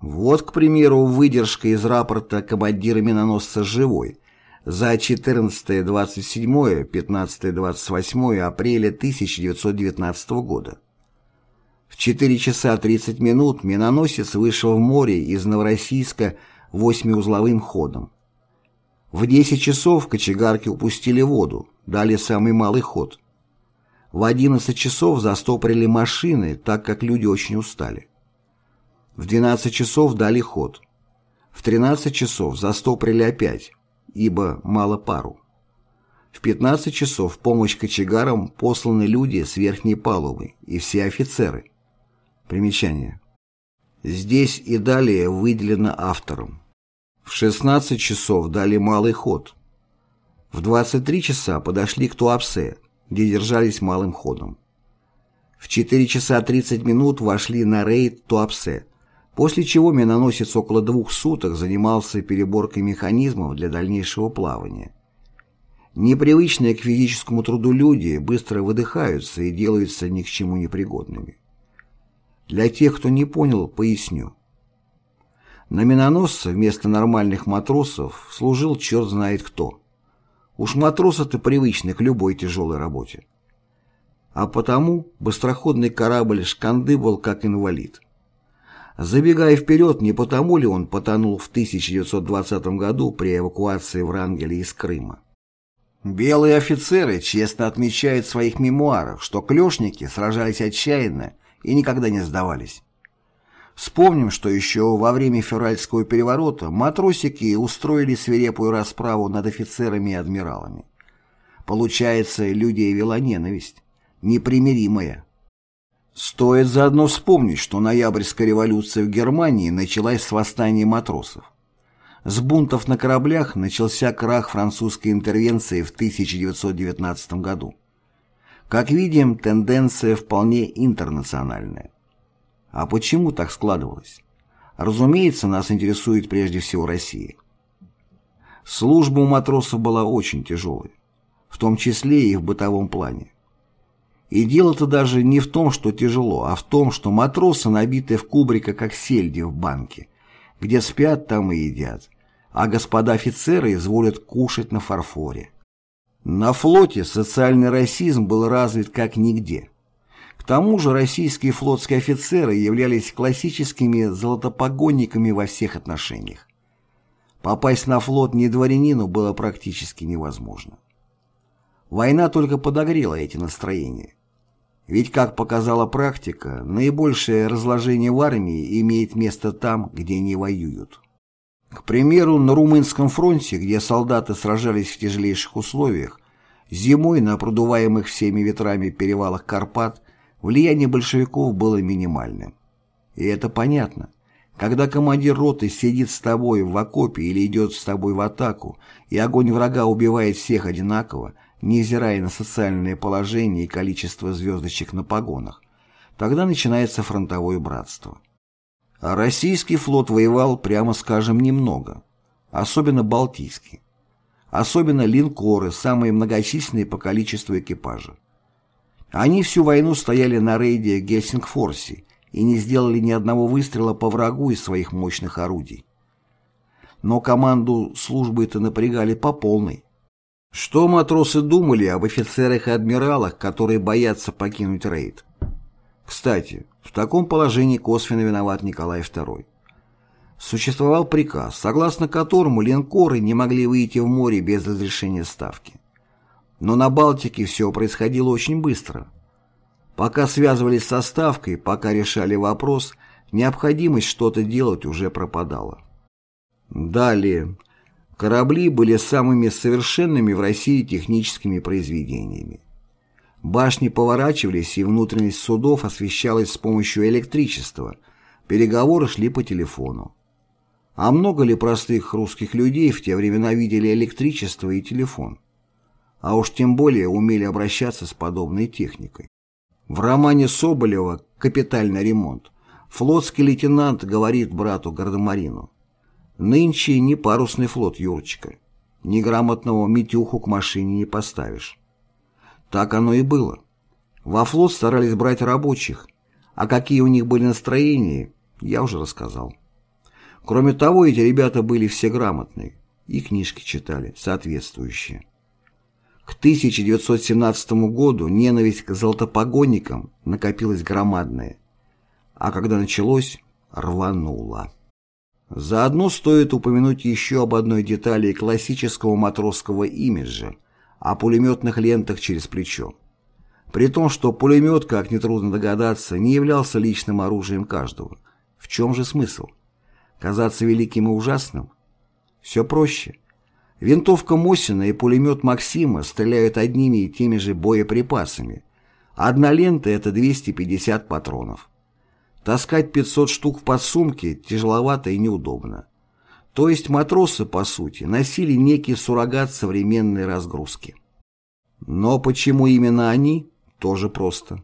Вот, к примеру, выдержка из рапорта командира миноносца «Живой» за 14-27, 15-28 апреля 1919 года. В 4 часа 30 минут миноносец вышел в море из Новороссийска восьмиузловым ходом. В 10 часов кочегарки упустили воду, дали самый малый ход – в 11 часов застопорили машины, так как люди очень устали. В 12 часов дали ход. В 13 часов застопорили опять, ибо мало пару. В 15 часов помощь кочегарам посланы люди с верхней палубы и все офицеры. Примечание. Здесь и далее выделено автором. В 16 часов дали малый ход. В 23 часа подошли к Туапсе, где держались малым ходом. В 4 часа 30 минут вошли на рейд Туапсе, после чего миноносец около двух суток занимался переборкой механизмов для дальнейшего плавания. Непривычные к физическому труду люди быстро выдыхаются и делаются ни к чему непригодными. Для тех, кто не понял, поясню. На миноносце вместо нормальных матросов служил черт знает кто – Уж матросы-то привычны к любой тяжелой работе. А потому быстроходный корабль шкандыбал как инвалид. Забегая вперед, не потому ли он потонул в 1920 году при эвакуации Врангеля из Крыма. Белые офицеры честно отмечают в своих мемуарах, что клешники сражались отчаянно и никогда не сдавались. Вспомним, что еще во время февральского переворота матросики устроили свирепую расправу над офицерами и адмиралами. Получается, людей вела ненависть, непримиримая. Стоит заодно вспомнить, что ноябрьская революция в Германии началась с восстания матросов. С бунтов на кораблях начался крах французской интервенции в 1919 году. Как видим, тенденция вполне интернациональная. А почему так складывалось? Разумеется, нас интересует прежде всего Россия. Служба у матросов была очень тяжелой, в том числе и в бытовом плане. И дело-то даже не в том, что тяжело, а в том, что матросы набиты в кубрика, как сельди в банке. Где спят, там и едят. А господа офицеры изволят кушать на фарфоре. На флоте социальный расизм был развит как нигде. К тому же российские флотские офицеры являлись классическими золотопогонниками во всех отношениях. Попасть на флот не дворянину было практически невозможно. Война только подогрела эти настроения. Ведь, как показала практика, наибольшее разложение в армии имеет место там, где не воюют. К примеру, на Румынском фронте, где солдаты сражались в тяжелейших условиях, зимой на продуваемых всеми ветрами перевалах Карпат влияние большевиков было минимальным. И это понятно. Когда командир роты сидит с тобой в окопе или идет с тобой в атаку, и огонь врага убивает всех одинаково, невзирая на социальное положение и количество звездочек на погонах, тогда начинается фронтовое братство. А российский флот воевал, прямо скажем, немного, особенно Балтийский. Особенно линкоры, самые многочисленные по количеству экипажа. Они всю войну стояли на рейде Гельсингфорсе и не сделали ни одного выстрела по врагу из своих мощных орудий. Но команду службы-то напрягали по полной. Что матросы думали об офицерах и адмиралах, которые боятся покинуть рейд? Кстати, в таком положении косвенно виноват Николай II. Существовал приказ, согласно которому линкоры не могли выйти в море без разрешения ставки. Но на Балтике все происходило очень быстро. Пока связывались со ставкой, пока решали вопрос, необходимость что-то делать уже пропадала. Далее. Корабли были самыми совершенными в России техническими произведениями. Башни поворачивались, и внутренность судов освещалась с помощью электричества. Переговоры шли по телефону. А много ли простых русских людей в те времена видели электричество и телефон? А уж тем более умели обращаться с подобной техникой. В романе Соболева «Капитальный ремонт» флотский лейтенант говорит брату Гардемарину Нынче не парусный флот, Юрочка. Неграмотного Митюху к машине не поставишь. Так оно и было. Во флот старались брать рабочих, а какие у них были настроения, я уже рассказал. Кроме того, эти ребята были все грамотные, и книжки читали, соответствующие. К 1917 году ненависть к золотопогонникам накопилась громадная, а когда началось, рванула. Заодно стоит упомянуть еще об одной детали классического матросского имиджа – о пулеметных лентах через плечо. При том, что пулемет, как нетрудно догадаться, не являлся личным оружием каждого. В чем же смысл? Казаться великим и ужасным? Все проще. Винтовка Мосина и пулемет Максима стреляют одними и теми же боеприпасами. Одна лента – это 250 патронов. Таскать 500 штук в подсумке тяжеловато и неудобно. То есть матросы, по сути, носили некий суррогат современной разгрузки. Но почему именно они? Тоже просто.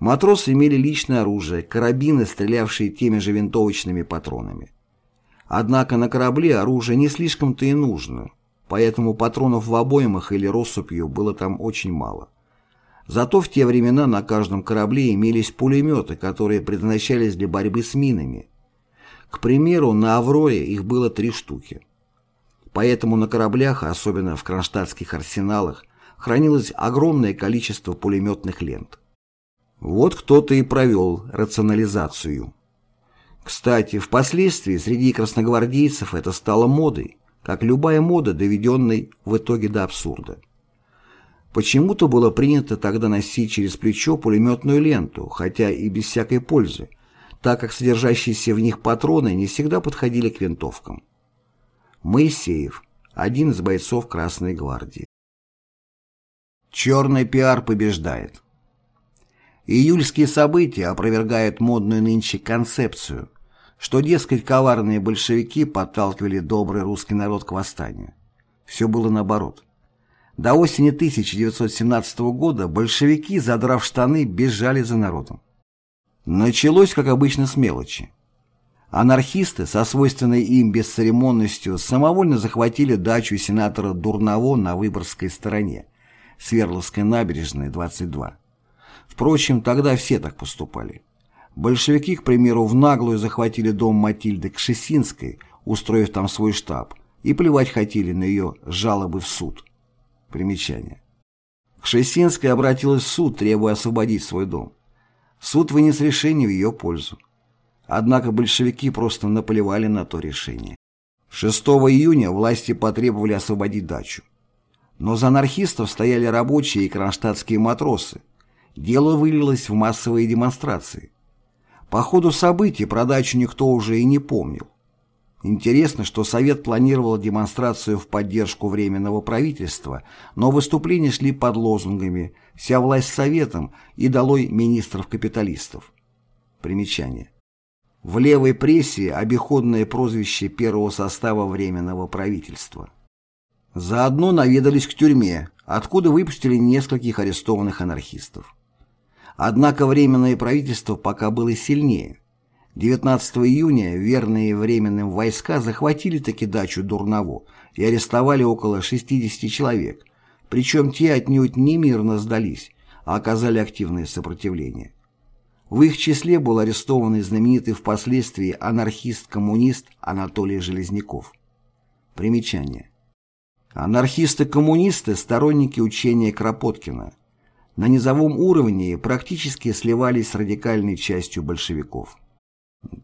Матросы имели личное оружие, карабины, стрелявшие теми же винтовочными патронами. Однако на корабле оружие не слишком-то и нужно, поэтому патронов в обоймах или россыпью было там очень мало. Зато в те времена на каждом корабле имелись пулеметы, которые предназначались для борьбы с минами. К примеру, на «Авроре» их было три штуки. Поэтому на кораблях, особенно в кронштадтских арсеналах, хранилось огромное количество пулеметных лент. Вот кто-то и провел рационализацию. Кстати, впоследствии среди красногвардейцев это стало модой, как любая мода, доведенная в итоге до абсурда. Почему-то было принято тогда носить через плечо пулеметную ленту, хотя и без всякой пользы, так как содержащиеся в них патроны не всегда подходили к винтовкам. Моисеев, один из бойцов Красной гвардии. Черный пиар побеждает. Июльские события опровергают модную нынче концепцию, что, дескать, коварные большевики подталкивали добрый русский народ к восстанию. Все было наоборот. До осени 1917 года большевики, задрав штаны, бежали за народом. Началось, как обычно, с мелочи. Анархисты со свойственной им бесцеремонностью самовольно захватили дачу сенатора Дурново на Выборгской стороне, Свердловской набережной, 22. Впрочем, тогда все так поступали. Большевики, к примеру, в наглую захватили дом Матильды Кшесинской, устроив там свой штаб, и плевать хотели на ее жалобы в суд. Примечание. Кшесинская обратилась в суд, требуя освободить свой дом. Суд вынес решение в ее пользу. Однако большевики просто наплевали на то решение. 6 июня власти потребовали освободить дачу. Но за анархистов стояли рабочие и кронштадтские матросы. Дело вылилось в массовые демонстрации. По ходу событий про дачу никто уже и не помнил. Интересно, что Совет планировал демонстрацию в поддержку Временного правительства, но выступления шли под лозунгами «Вся власть Советом» и «Долой министров-капиталистов». Примечание. В левой прессе обиходное прозвище первого состава Временного правительства. Заодно наведались к тюрьме, откуда выпустили нескольких арестованных анархистов. Однако Временное правительство пока было сильнее. 19 июня верные Временным войска захватили таки дачу Дурново и арестовали около 60 человек, причем те отнюдь не мирно сдались, а оказали активное сопротивление. В их числе был арестован знаменитый впоследствии анархист-коммунист Анатолий Железняков. Примечание. Анархисты-коммунисты – сторонники учения Кропоткина. На низовом уровне практически сливались с радикальной частью большевиков.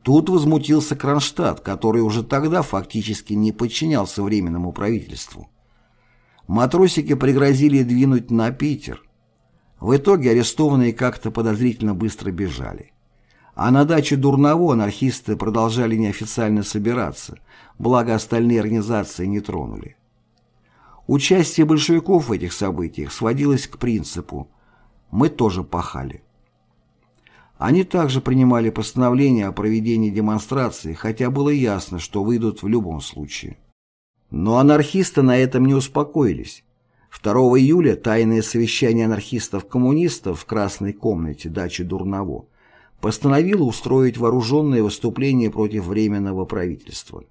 Тут возмутился Кронштадт, который уже тогда фактически не подчинялся Временному правительству. Матросики пригрозили двинуть на Питер, в итоге арестованные как-то подозрительно быстро бежали. А на даче Дурново анархисты продолжали неофициально собираться, благо остальные организации не тронули. Участие большевиков в этих событиях сводилось к принципу «мы тоже пахали». Они также принимали постановление о проведении демонстрации, хотя было ясно, что выйдут в любом случае. Но анархисты на этом не успокоились. 2 июля тайное совещание анархистов-коммунистов в Красной комнате дачи Дурново постановило устроить вооруженное выступление против Временного правительства.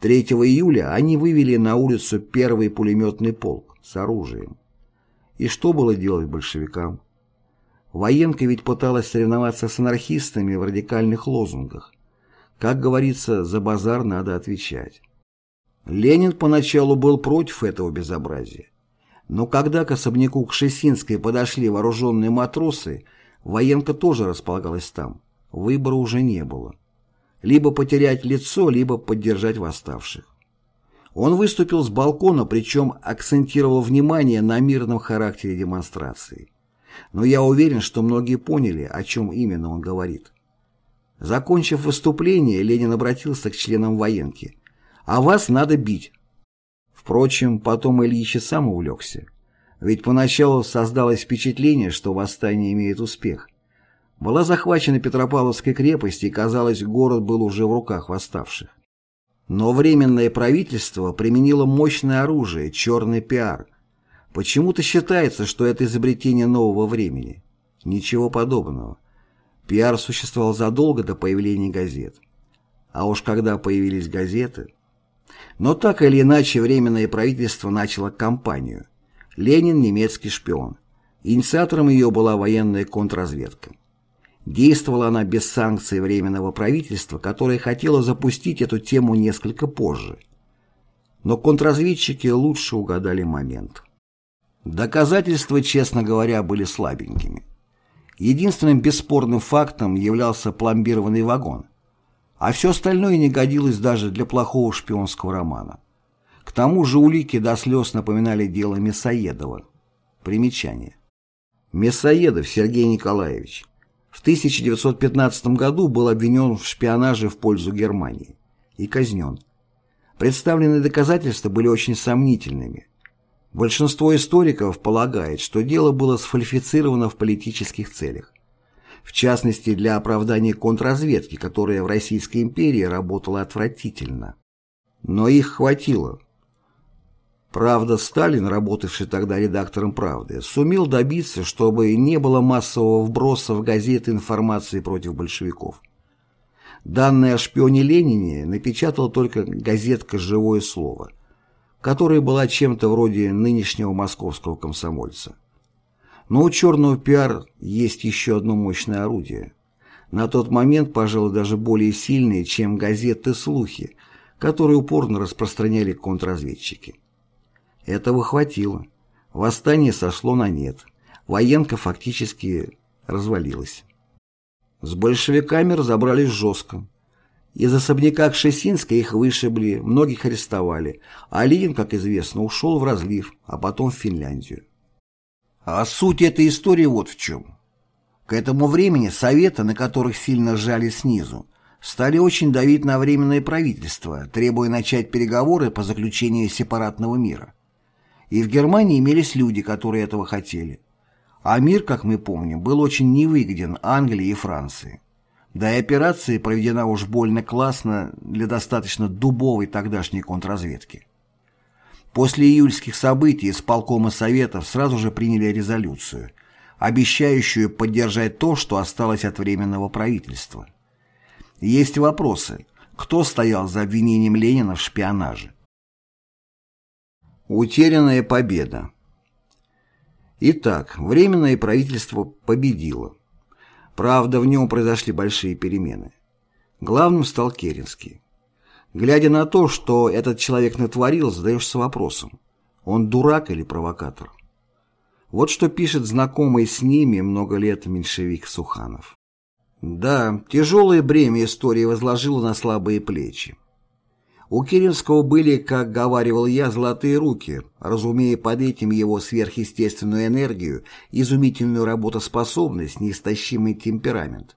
3 июля они вывели на улицу первый пулеметный полк с оружием. И что было делать большевикам? Военка ведь пыталась соревноваться с анархистами в радикальных лозунгах. Как говорится, за базар надо отвечать. Ленин поначалу был против этого безобразия. Но когда к особняку Кшесинской подошли вооруженные матросы, военка тоже располагалась там. Выбора уже не было. Либо потерять лицо, либо поддержать восставших. Он выступил с балкона, причем акцентировал внимание на мирном характере демонстрации. Но я уверен, что многие поняли, о чем именно он говорит. Закончив выступление, Ленин обратился к членам военки. «А вас надо бить. Впрочем, потом Ильич и сам увлекся. Ведь поначалу создалось впечатление, что восстание имеет успех. Была захвачена Петропавловская крепость, и, казалось, город был уже в руках восставших. Но Временное правительство применило мощное оружие, черный пиар. Почему-то считается, что это изобретение нового времени. Ничего подобного. Пиар существовал задолго до появления газет. А уж когда появились газеты... Но так или иначе Временное правительство начало кампанию. Ленин – немецкий шпион. Инициатором ее была военная контрразведка. Действовала она без санкций Временного правительства, которое хотело запустить эту тему несколько позже. Но контрразведчики лучше угадали момент. Доказательства, честно говоря, были слабенькими. Единственным бесспорным фактом являлся пломбированный вагон – а все остальное не годилось даже для плохого шпионского романа. К тому же улики до слез напоминали дело Мясоедова. Примечание. Мясоедов Сергей Николаевич. В 1915 году был обвинен в шпионаже в пользу Германии и казнен. Представленные доказательства были очень сомнительными. Большинство историков полагает, что дело было сфальсифицировано в политических целях. В частности, для оправдания контрразведки, которая в Российской империи работала отвратительно. Но их хватило. Правда, Сталин, работавший тогда редактором «Правды», сумел добиться, чтобы не было массового вброса в газеты информации против большевиков. Данные о шпионе Ленине напечатала только газетка «Живое слово», которая была чем-то вроде нынешнего московского комсомольца. Но у черного пиар есть еще одно мощное орудие. На тот момент, пожалуй, даже более сильное, чем газеты «Слухи», которые упорно распространяли контрразведчики. Этого хватило. Восстание сошло на нет. Военка фактически развалилась. С большевиками разобрались жестко. Из особняка Кшесинска их вышибли, многих арестовали, а Ленин, как известно, ушел в разлив, а потом в Финляндию. А суть этой истории вот в чем. К этому времени Советы, на которых сильно сжали снизу, стали очень давить на Временное правительство, требуя начать переговоры по заключению сепаратного мира. И в Германии имелись люди, которые этого хотели. А мир, как мы помним, был очень невыгоден Англии и Франции. Да и операция проведена уж больно классно для достаточно дубовой тогдашней контрразведки. После июльских событий из полкома Советов сразу же приняли резолюцию, обещающую поддержать то, что осталось от Временного правительства. Есть вопросы. Кто стоял за обвинением Ленина в шпионаже? Утерянная победа Итак, Временное правительство победило. Правда, в нем произошли большие перемены. Главным стал Керенский. Глядя на то, что этот человек натворил, задаешься вопросом, он дурак или провокатор? Вот что пишет знакомый с ними много лет меньшевик Суханов. Да, тяжелое бремя истории возложило на слабые плечи. У Керенского были, как говаривал я, золотые руки, разумея под этим его сверхъестественную энергию, изумительную работоспособность, неистощимый темперамент.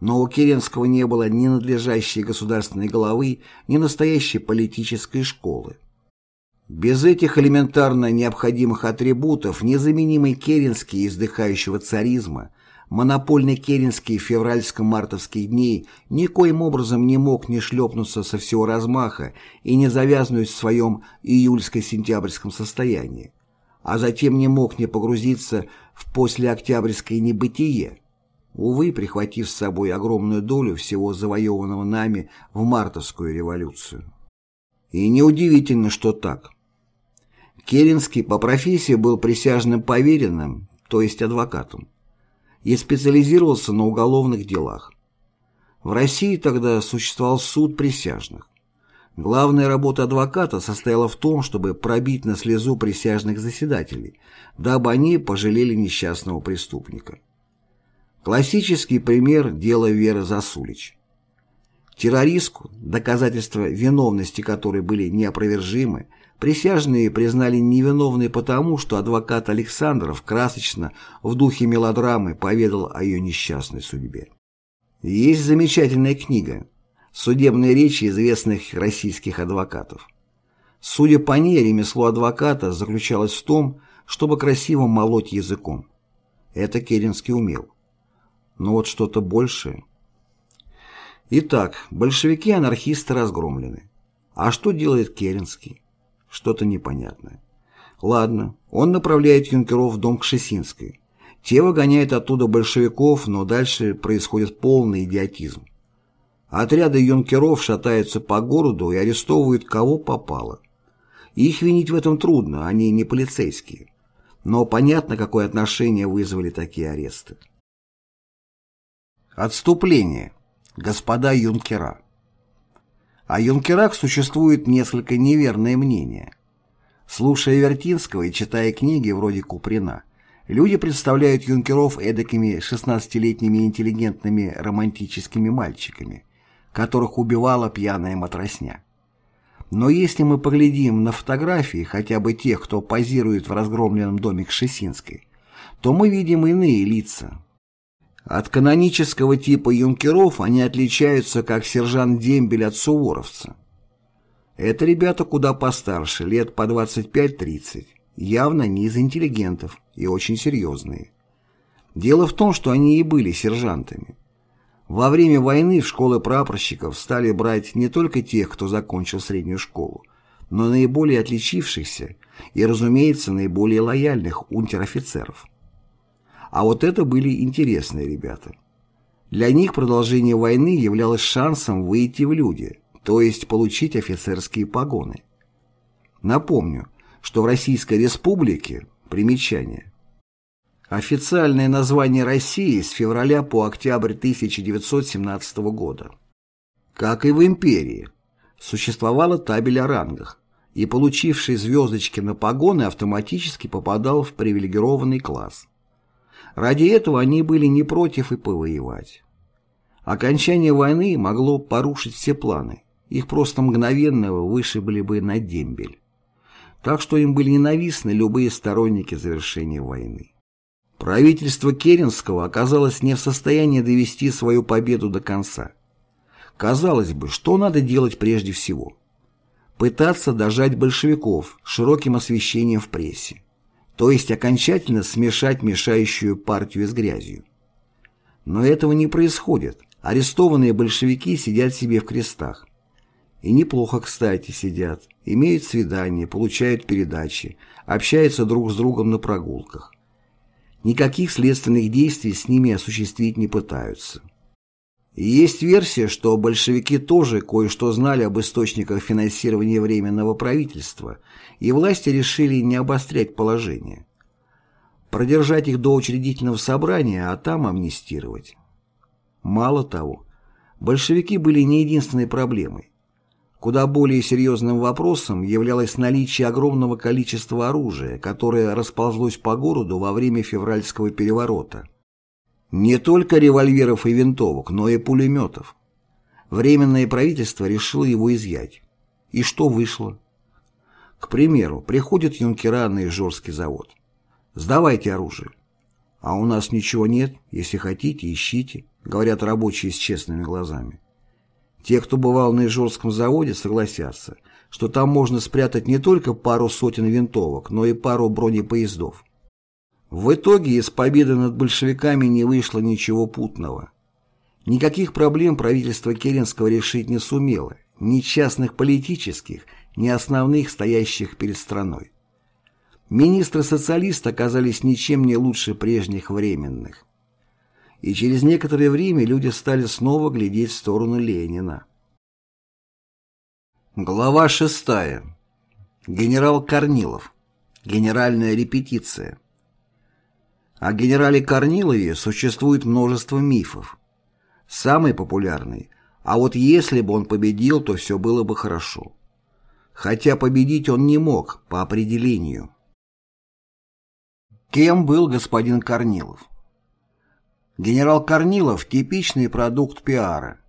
Но у Керенского не было ни надлежащей государственной головы, ни настоящей политической школы. Без этих элементарно необходимых атрибутов незаменимый Керенский издыхающего царизма монопольный Керенский февральско-мартовских дней никоим образом не мог не шлепнуться со всего размаха и не завязнуть в своем июльско-сентябрьском состоянии, а затем не мог не погрузиться в послеоктябрьское небытие, увы, прихватив с собой огромную долю всего завоеванного нами в мартовскую революцию. И неудивительно, что так. Керенский по профессии был присяжным поверенным, то есть адвокатом и специализировался на уголовных делах. В России тогда существовал суд присяжных. Главная работа адвоката состояла в том, чтобы пробить на слезу присяжных заседателей, дабы они пожалели несчастного преступника. Классический пример – дело Веры Засулич. Террористку, доказательства виновности которой были неопровержимы, Присяжные признали невиновной потому, что адвокат Александров красочно, в духе мелодрамы, поведал о ее несчастной судьбе. Есть замечательная книга «Судебные речи известных российских адвокатов». Судя по ней, ремесло адвоката заключалось в том, чтобы красиво молоть языком. Это Керенский умел. Но вот что-то большее. Итак, большевики-анархисты разгромлены. А что делает Керенский? Что-то непонятное. Ладно, он направляет юнкеров в дом к Шесинской. Те выгоняют оттуда большевиков, но дальше происходит полный идиотизм. Отряды юнкеров шатаются по городу и арестовывают кого попало. Их винить в этом трудно, они не полицейские. Но понятно, какое отношение вызвали такие аресты. Отступление. Господа юнкера. О юнкерах существует несколько неверное мнение. Слушая Вертинского и читая книги вроде Куприна, люди представляют юнкеров эдакими 16-летними интеллигентными романтическими мальчиками, которых убивала пьяная матросня. Но если мы поглядим на фотографии хотя бы тех, кто позирует в разгромленном доме Кшесинской, то мы видим иные лица. От канонического типа юнкеров они отличаются как сержант Дембель от суворовца. Это ребята куда постарше, лет по 25-30, явно не из интеллигентов и очень серьезные. Дело в том, что они и были сержантами. Во время войны в школы прапорщиков стали брать не только тех, кто закончил среднюю школу, но наиболее отличившихся и, разумеется, наиболее лояльных унтер-офицеров. А вот это были интересные ребята. Для них продолжение войны являлось шансом выйти в люди, то есть получить офицерские погоны. Напомню, что в Российской Республике, примечание, официальное название России с февраля по октябрь 1917 года, как и в империи, существовала табель о рангах, и получивший звездочки на погоны автоматически попадал в привилегированный класс. Ради этого они были не против и повоевать. Окончание войны могло порушить все планы, их просто мгновенно вышибли бы на дембель. Так что им были ненавистны любые сторонники завершения войны. Правительство Керенского оказалось не в состоянии довести свою победу до конца. Казалось бы, что надо делать прежде всего? Пытаться дожать большевиков широким освещением в прессе то есть окончательно смешать мешающую партию с грязью. Но этого не происходит. Арестованные большевики сидят себе в крестах. И неплохо, кстати, сидят, имеют свидания, получают передачи, общаются друг с другом на прогулках. Никаких следственных действий с ними осуществить не пытаются. И есть версия, что большевики тоже кое-что знали об источниках финансирования Временного правительства, и власти решили не обострять положение. Продержать их до учредительного собрания, а там амнистировать. Мало того, большевики были не единственной проблемой. Куда более серьезным вопросом являлось наличие огромного количества оружия, которое расползлось по городу во время февральского переворота. Не только револьверов и винтовок, но и пулеметов. Временное правительство решило его изъять. И что вышло? К примеру, приходит юнкера на Ижорский завод. «Сдавайте оружие». «А у нас ничего нет, если хотите, ищите», говорят рабочие с честными глазами. Те, кто бывал на Ижорском заводе, согласятся, что там можно спрятать не только пару сотен винтовок, но и пару бронепоездов. В итоге из победы над большевиками не вышло ничего путного. Никаких проблем правительство Керенского решить не сумело, ни частных политических, ни основных, стоящих перед страной. Министры-социалисты оказались ничем не лучше прежних временных. И через некоторое время люди стали снова глядеть в сторону Ленина. Глава шестая. Генерал Корнилов. Генеральная репетиция. О генерале Корнилове существует множество мифов. Самый популярный «А вот если бы он победил, то все было бы хорошо». Хотя победить он не мог, по определению. Кем был господин Корнилов? Генерал Корнилов – типичный продукт пиара.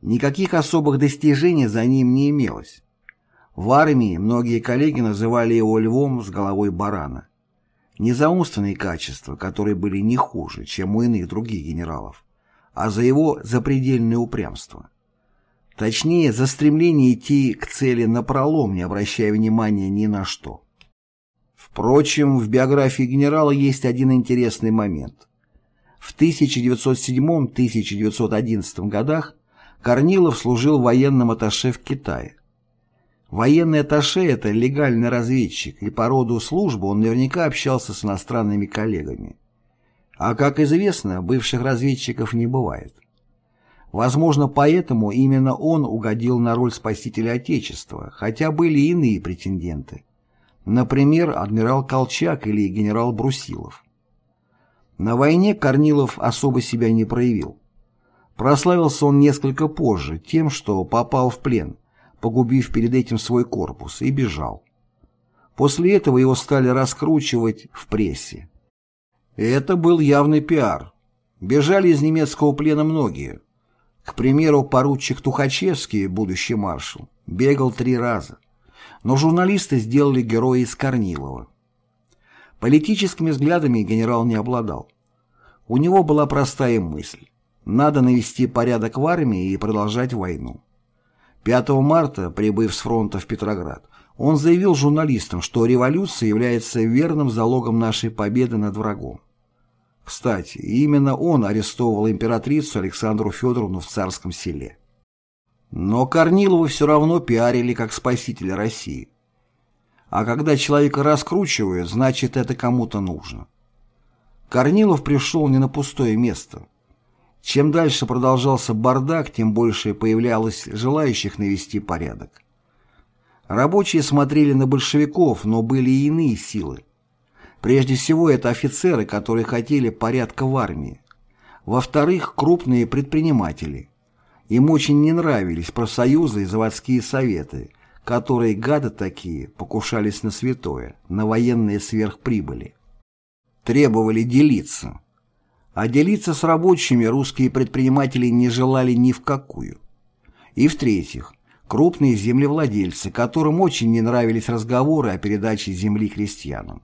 Никаких особых достижений за ним не имелось. В армии многие коллеги называли его львом с головой барана не за умственные качества, которые были не хуже, чем у иных других генералов, а за его запредельное упрямство. Точнее, за стремление идти к цели напролом, не обращая внимания ни на что. Впрочем, в биографии генерала есть один интересный момент. В 1907-1911 годах Корнилов служил военным атташе в Китае. Военный атташе – это легальный разведчик, и по роду службы он наверняка общался с иностранными коллегами. А как известно, бывших разведчиков не бывает. Возможно, поэтому именно он угодил на роль спасителя Отечества, хотя были иные претенденты. Например, адмирал Колчак или генерал Брусилов. На войне Корнилов особо себя не проявил. Прославился он несколько позже тем, что попал в плен – погубив перед этим свой корпус, и бежал. После этого его стали раскручивать в прессе. Это был явный пиар. Бежали из немецкого плена многие. К примеру, поручик Тухачевский, будущий маршал, бегал три раза. Но журналисты сделали героя из Корнилова. Политическими взглядами генерал не обладал. У него была простая мысль. Надо навести порядок в армии и продолжать войну. 5 марта, прибыв с фронта в Петроград, он заявил журналистам, что революция является верным залогом нашей победы над врагом. Кстати, именно он арестовывал императрицу Александру Федоровну в Царском селе. Но Корнилова все равно пиарили как спасителя России. А когда человека раскручивают, значит это кому-то нужно. Корнилов пришел не на пустое место. Чем дальше продолжался бардак, тем больше появлялось желающих навести порядок. Рабочие смотрели на большевиков, но были и иные силы. Прежде всего, это офицеры, которые хотели порядка в армии. Во-вторых, крупные предприниматели. Им очень не нравились профсоюзы и заводские советы, которые, гады такие, покушались на святое, на военные сверхприбыли. Требовали делиться. А делиться с рабочими русские предприниматели не желали ни в какую. И в-третьих, крупные землевладельцы, которым очень не нравились разговоры о передаче земли крестьянам.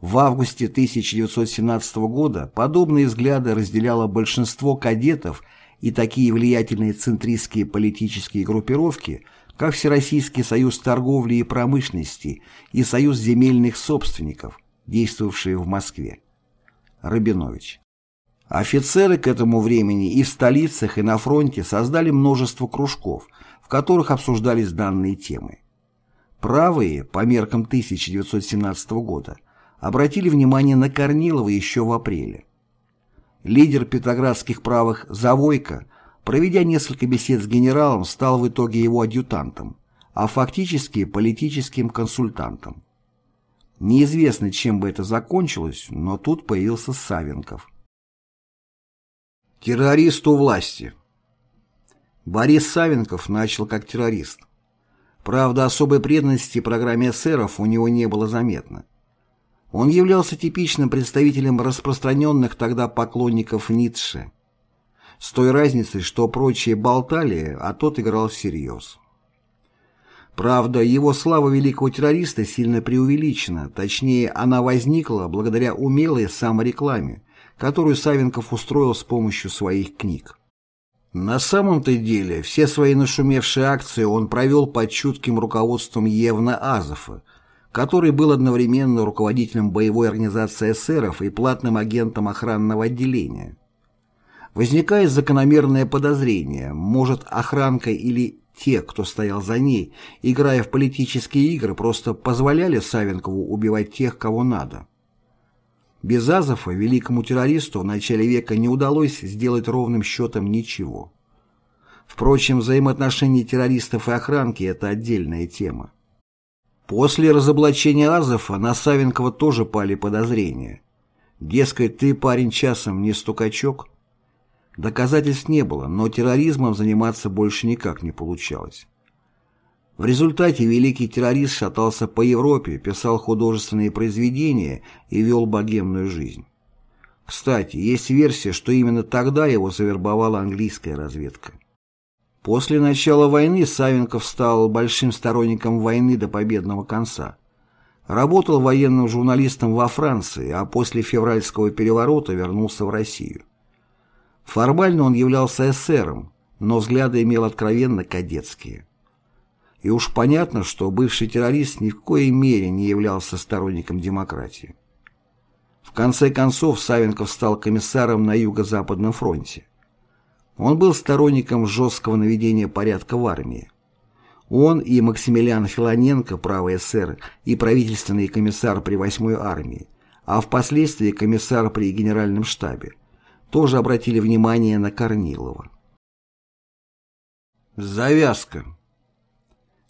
В августе 1917 года подобные взгляды разделяло большинство кадетов и такие влиятельные центристские политические группировки, как Всероссийский союз торговли и промышленности и Союз земельных собственников, действовавшие в Москве. Рабинович. Офицеры к этому времени и в столицах, и на фронте создали множество кружков, в которых обсуждались данные темы. Правые, по меркам 1917 года, обратили внимание на Корнилова еще в апреле. Лидер петроградских правых Завойко, проведя несколько бесед с генералом, стал в итоге его адъютантом, а фактически политическим консультантом. Неизвестно, чем бы это закончилось, но тут появился Савенков. Террорист у власти Борис Савенков начал как террорист. Правда, особой преданности программе эсеров у него не было заметно. Он являлся типичным представителем распространенных тогда поклонников Ницше, с той разницей, что прочие болтали, а тот играл всерьез. Правда, его слава великого террориста сильно преувеличена, точнее, она возникла благодаря умелой саморекламе, которую Савенков устроил с помощью своих книг. На самом-то деле, все свои нашумевшие акции он провел под чутким руководством Евна Азова, который был одновременно руководителем боевой организации эсеров и платным агентом охранного отделения. Возникает закономерное подозрение, может охранка или те, кто стоял за ней, играя в политические игры, просто позволяли Савенкову убивать тех, кого надо. Без Азова великому террористу в начале века не удалось сделать ровным счетом ничего. Впрочем, взаимоотношения террористов и охранки – это отдельная тема. После разоблачения Азова на Савенкова тоже пали подозрения. Дескать, ты, парень, часом не стукачок? Доказательств не было, но терроризмом заниматься больше никак не получалось. В результате великий террорист шатался по Европе, писал художественные произведения и вел богемную жизнь. Кстати, есть версия, что именно тогда его завербовала английская разведка. После начала войны Савенков стал большим сторонником войны до победного конца. Работал военным журналистом во Франции, а после февральского переворота вернулся в Россию. Формально он являлся эсером, но взгляды имел откровенно кадетские. И уж понятно, что бывший террорист ни в коей мере не являлся сторонником демократии. В конце концов Савенков стал комиссаром на Юго-Западном фронте. Он был сторонником жесткого наведения порядка в армии. Он и Максимилиан Филоненко, правый эсер, и правительственный комиссар при 8-й армии, а впоследствии комиссар при генеральном штабе, тоже обратили внимание на Корнилова. Завязка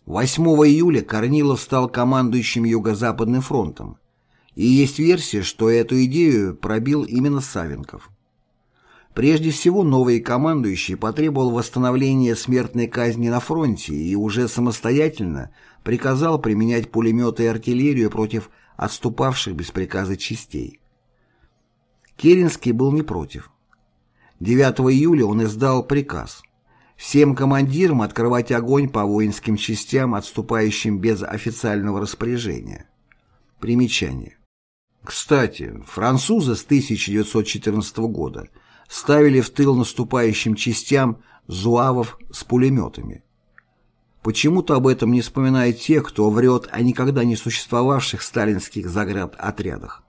8 июля Корнилов стал командующим Юго-Западным фронтом, и есть версия, что эту идею пробил именно Савенков. Прежде всего, новый командующий потребовал восстановления смертной казни на фронте и уже самостоятельно приказал применять пулеметы и артиллерию против отступавших без приказа частей. Керенский был не против. 9 июля он издал приказ всем командирам открывать огонь по воинским частям, отступающим без официального распоряжения. Примечание. Кстати, французы с 1914 года ставили в тыл наступающим частям зуавов с пулеметами. Почему-то об этом не вспоминают те, кто врет о никогда не существовавших сталинских заградотрядах.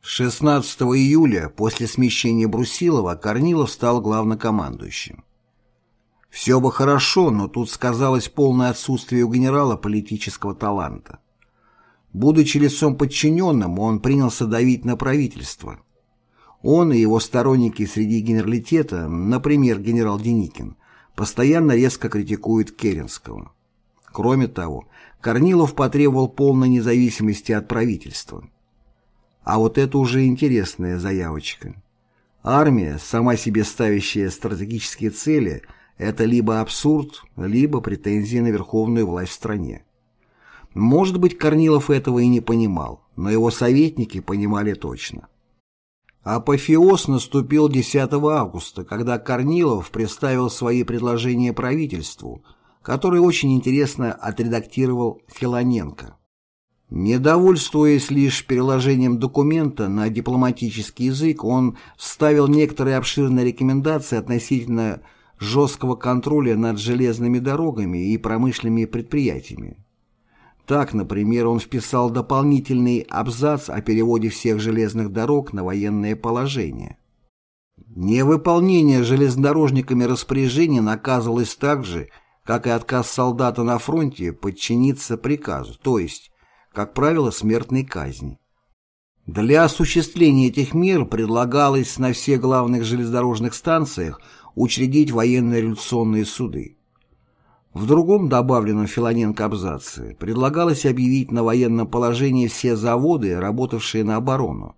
16 июля, после смещения Брусилова, Корнилов стал главнокомандующим. Все бы хорошо, но тут сказалось полное отсутствие у генерала политического таланта. Будучи лицом подчиненным, он принялся давить на правительство. Он и его сторонники среди генералитета, например, генерал Деникин, постоянно резко критикуют Керенского. Кроме того, Корнилов потребовал полной независимости от правительства. А вот это уже интересная заявочка. Армия, сама себе ставящая стратегические цели, это либо абсурд, либо претензии на верховную власть в стране. Может быть, Корнилов этого и не понимал, но его советники понимали точно. Апофеоз наступил 10 августа, когда Корнилов представил свои предложения правительству, которые очень интересно отредактировал Филоненко. Недовольствуясь лишь переложением документа на дипломатический язык, он вставил некоторые обширные рекомендации относительно жесткого контроля над железными дорогами и промышленными предприятиями. Так, например, он вписал дополнительный абзац о переводе всех железных дорог на военное положение. Невыполнение железнодорожниками распоряжений наказывалось так же, как и отказ солдата на фронте подчиниться приказу, то есть, как правило, смертной казни. Для осуществления этих мер предлагалось на всех главных железнодорожных станциях учредить военно-революционные суды. В другом добавленном Филоненко абзаце предлагалось объявить на военном положении все заводы, работавшие на оборону,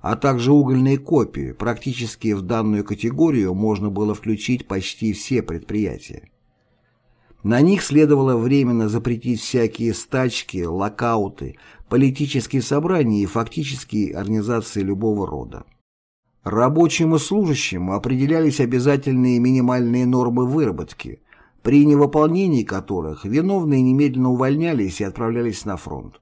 а также угольные копии, практически в данную категорию можно было включить почти все предприятия. На них следовало временно запретить всякие стачки, локауты, политические собрания и фактические организации любого рода. Рабочим и служащим определялись обязательные минимальные нормы выработки – при невыполнении которых виновные немедленно увольнялись и отправлялись на фронт.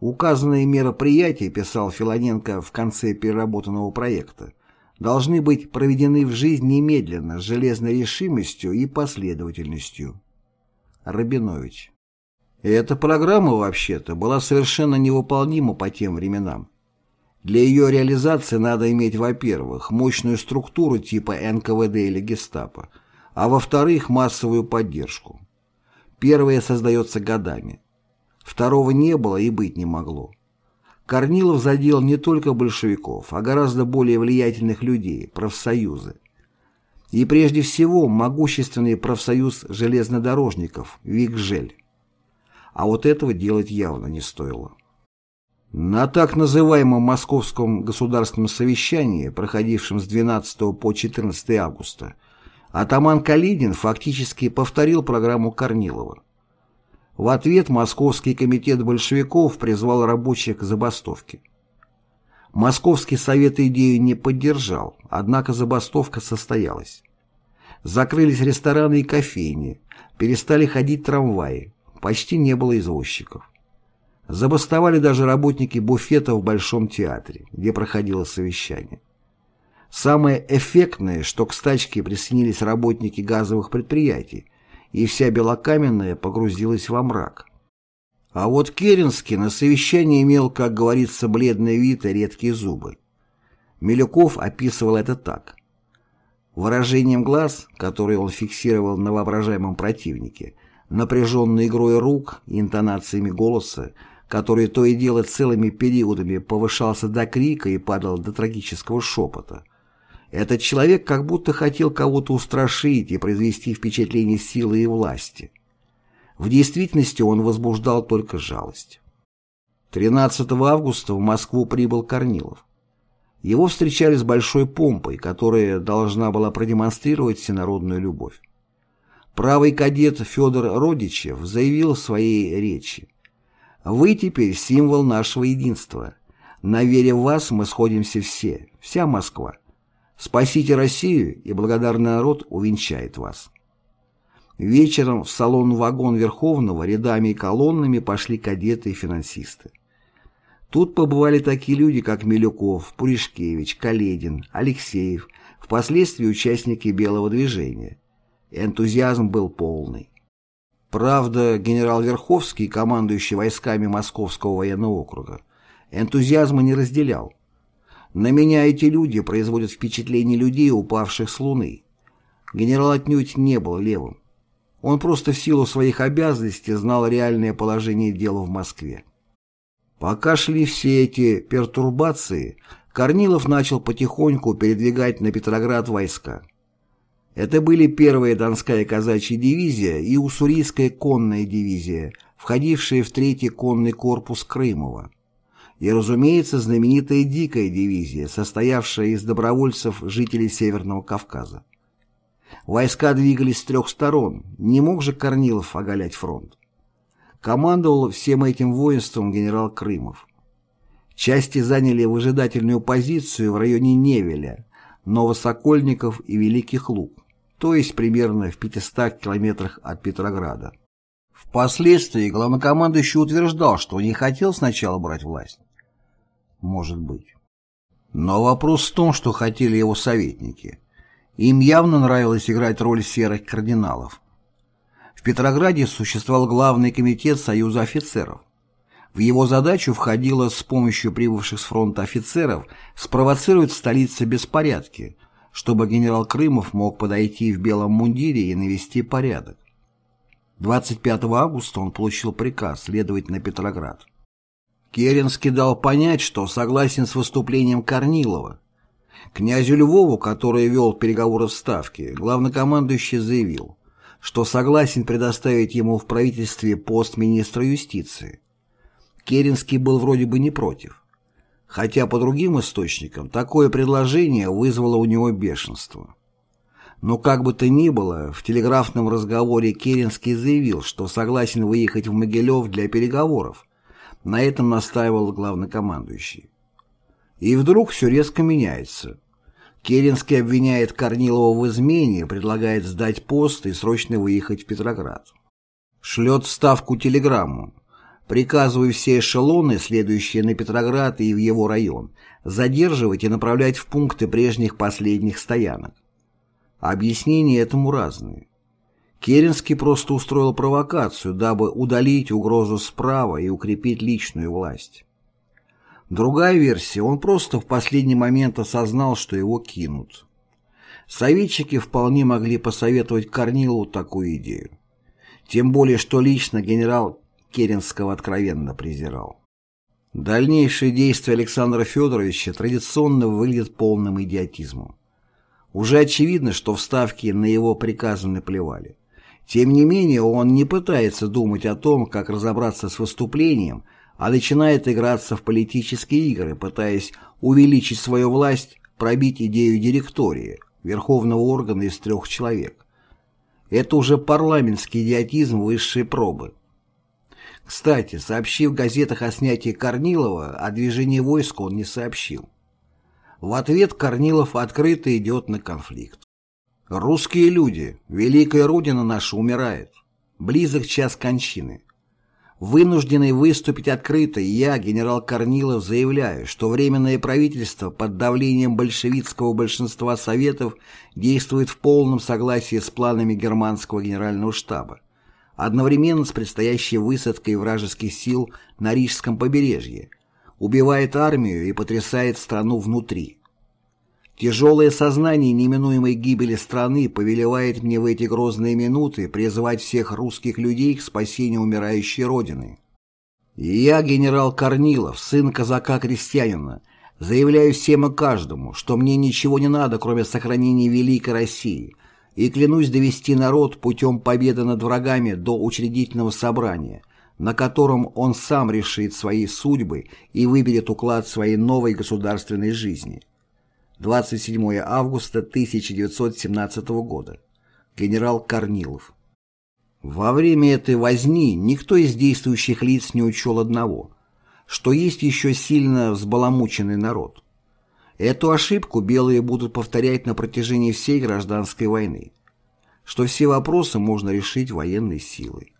Указанные мероприятия, писал Филоненко в конце переработанного проекта, должны быть проведены в жизнь немедленно, с железной решимостью и последовательностью. Рабинович. Эта программа, вообще-то, была совершенно невыполнима по тем временам. Для ее реализации надо иметь, во-первых, мощную структуру типа НКВД или Гестапо – а во-вторых, массовую поддержку. Первое создается годами. Второго не было и быть не могло. Корнилов задел не только большевиков, а гораздо более влиятельных людей, профсоюзы. И прежде всего могущественный профсоюз железнодорожников Викжель. А вот этого делать явно не стоило. На так называемом Московском государственном совещании, проходившем с 12 по 14 августа, атаман Калидин фактически повторил программу Корнилова. В ответ Московский комитет большевиков призвал рабочих к забастовке. Московский совет идею не поддержал, однако забастовка состоялась. Закрылись рестораны и кофейни, перестали ходить трамваи, почти не было извозчиков. Забастовали даже работники буфета в Большом театре, где проходило совещание. Самое эффектное, что к стачке присоединились работники газовых предприятий, и вся Белокаменная погрузилась во мрак. А вот Керенский на совещании имел, как говорится, бледный вид и редкие зубы. Милюков описывал это так. Выражением глаз, которые он фиксировал на воображаемом противнике, напряженной игрой рук и интонациями голоса, который то и дело целыми периодами повышался до крика и падал до трагического шепота – этот человек как будто хотел кого-то устрашить и произвести впечатление силы и власти. В действительности он возбуждал только жалость. 13 августа в Москву прибыл Корнилов. Его встречали с большой помпой, которая должна была продемонстрировать всенародную любовь. Правый кадет Федор Родичев заявил в своей речи «Вы теперь символ нашего единства. На вере в вас мы сходимся все, вся Москва. Спасите Россию, и благодарный народ увенчает вас. Вечером в салон-вагон Верховного рядами и колоннами пошли кадеты и финансисты. Тут побывали такие люди, как Милюков, Пуришкевич, Каледин, Алексеев, впоследствии участники Белого движения. Энтузиазм был полный. Правда, генерал Верховский, командующий войсками Московского военного округа, энтузиазма не разделял. На меня эти люди производят впечатление людей, упавших с Луны. Генерал отнюдь не был левым. Он просто в силу своих обязанностей знал реальное положение дел в Москве. Пока шли все эти пертурбации, Корнилов начал потихоньку передвигать на Петроград войска. Это были первая Донская казачья дивизия и Уссурийская конная дивизия, входившие в третий конный корпус Крымова. И, разумеется, знаменитая Дикая дивизия, состоявшая из добровольцев жителей Северного Кавказа. Войска двигались с трех сторон, не мог же Корнилов оголять фронт. Командовал всем этим воинством генерал Крымов. Части заняли выжидательную позицию в районе Невеля, Новосокольников и Великих Луг то есть примерно в 500 километрах от Петрограда. Впоследствии главнокомандующий утверждал, что не хотел сначала брать власть. Может быть. Но вопрос в том, что хотели его советники. Им явно нравилось играть роль серых кардиналов. В Петрограде существовал главный комитет Союза офицеров. В его задачу входило с помощью прибывших с фронта офицеров спровоцировать в столице беспорядки, чтобы генерал Крымов мог подойти в белом мундире и навести порядок. 25 августа он получил приказ следовать на Петроград. Керенский дал понять, что согласен с выступлением Корнилова. Князю Львову, который вел переговоры в Ставке, главнокомандующий заявил, что согласен предоставить ему в правительстве пост министра юстиции. Керенский был вроде бы не против хотя по другим источникам такое предложение вызвало у него бешенство. Но как бы то ни было, в телеграфном разговоре Керенский заявил, что согласен выехать в Могилев для переговоров. На этом настаивал главнокомандующий. И вдруг все резко меняется. Керенский обвиняет Корнилова в измене, предлагает сдать пост и срочно выехать в Петроград. Шлет в Ставку телеграмму. Приказываю все эшелоны, следующие на Петроград и в его район, задерживать и направлять в пункты прежних последних стоянок. Объяснения этому разные. Керенский просто устроил провокацию, дабы удалить угрозу справа и укрепить личную власть. Другая версия, он просто в последний момент осознал, что его кинут. Советчики вполне могли посоветовать Корнилову такую идею. Тем более, что лично генерал Керенского откровенно презирал. Дальнейшие действия Александра Федоровича традиционно выглядят полным идиотизмом. Уже очевидно, что в Ставке на его приказы наплевали. Тем не менее, он не пытается думать о том, как разобраться с выступлением, а начинает играться в политические игры, пытаясь увеличить свою власть, пробить идею директории, верховного органа из трех человек. Это уже парламентский идиотизм высшей пробы. Кстати, сообщив в газетах о снятии Корнилова, о движении войск он не сообщил. В ответ Корнилов открыто идет на конфликт. «Русские люди, великая Родина наша умирает. Близок час кончины. Вынужденный выступить открыто, я, генерал Корнилов, заявляю, что Временное правительство под давлением большевистского большинства Советов действует в полном согласии с планами германского генерального штаба одновременно с предстоящей высадкой вражеских сил на Рижском побережье, убивает армию и потрясает страну внутри. Тяжелое сознание неминуемой гибели страны повелевает мне в эти грозные минуты призывать всех русских людей к спасению умирающей Родины. И я, генерал Корнилов, сын казака-крестьянина, заявляю всем и каждому, что мне ничего не надо, кроме сохранения великой России – и клянусь довести народ путем победы над врагами до учредительного собрания, на котором он сам решит свои судьбы и выберет уклад своей новой государственной жизни. 27 августа 1917 года. Генерал Корнилов. Во время этой возни никто из действующих лиц не учел одного, что есть еще сильно взбаламученный народ. Эту ошибку белые будут повторять на протяжении всей гражданской войны, что все вопросы можно решить военной силой.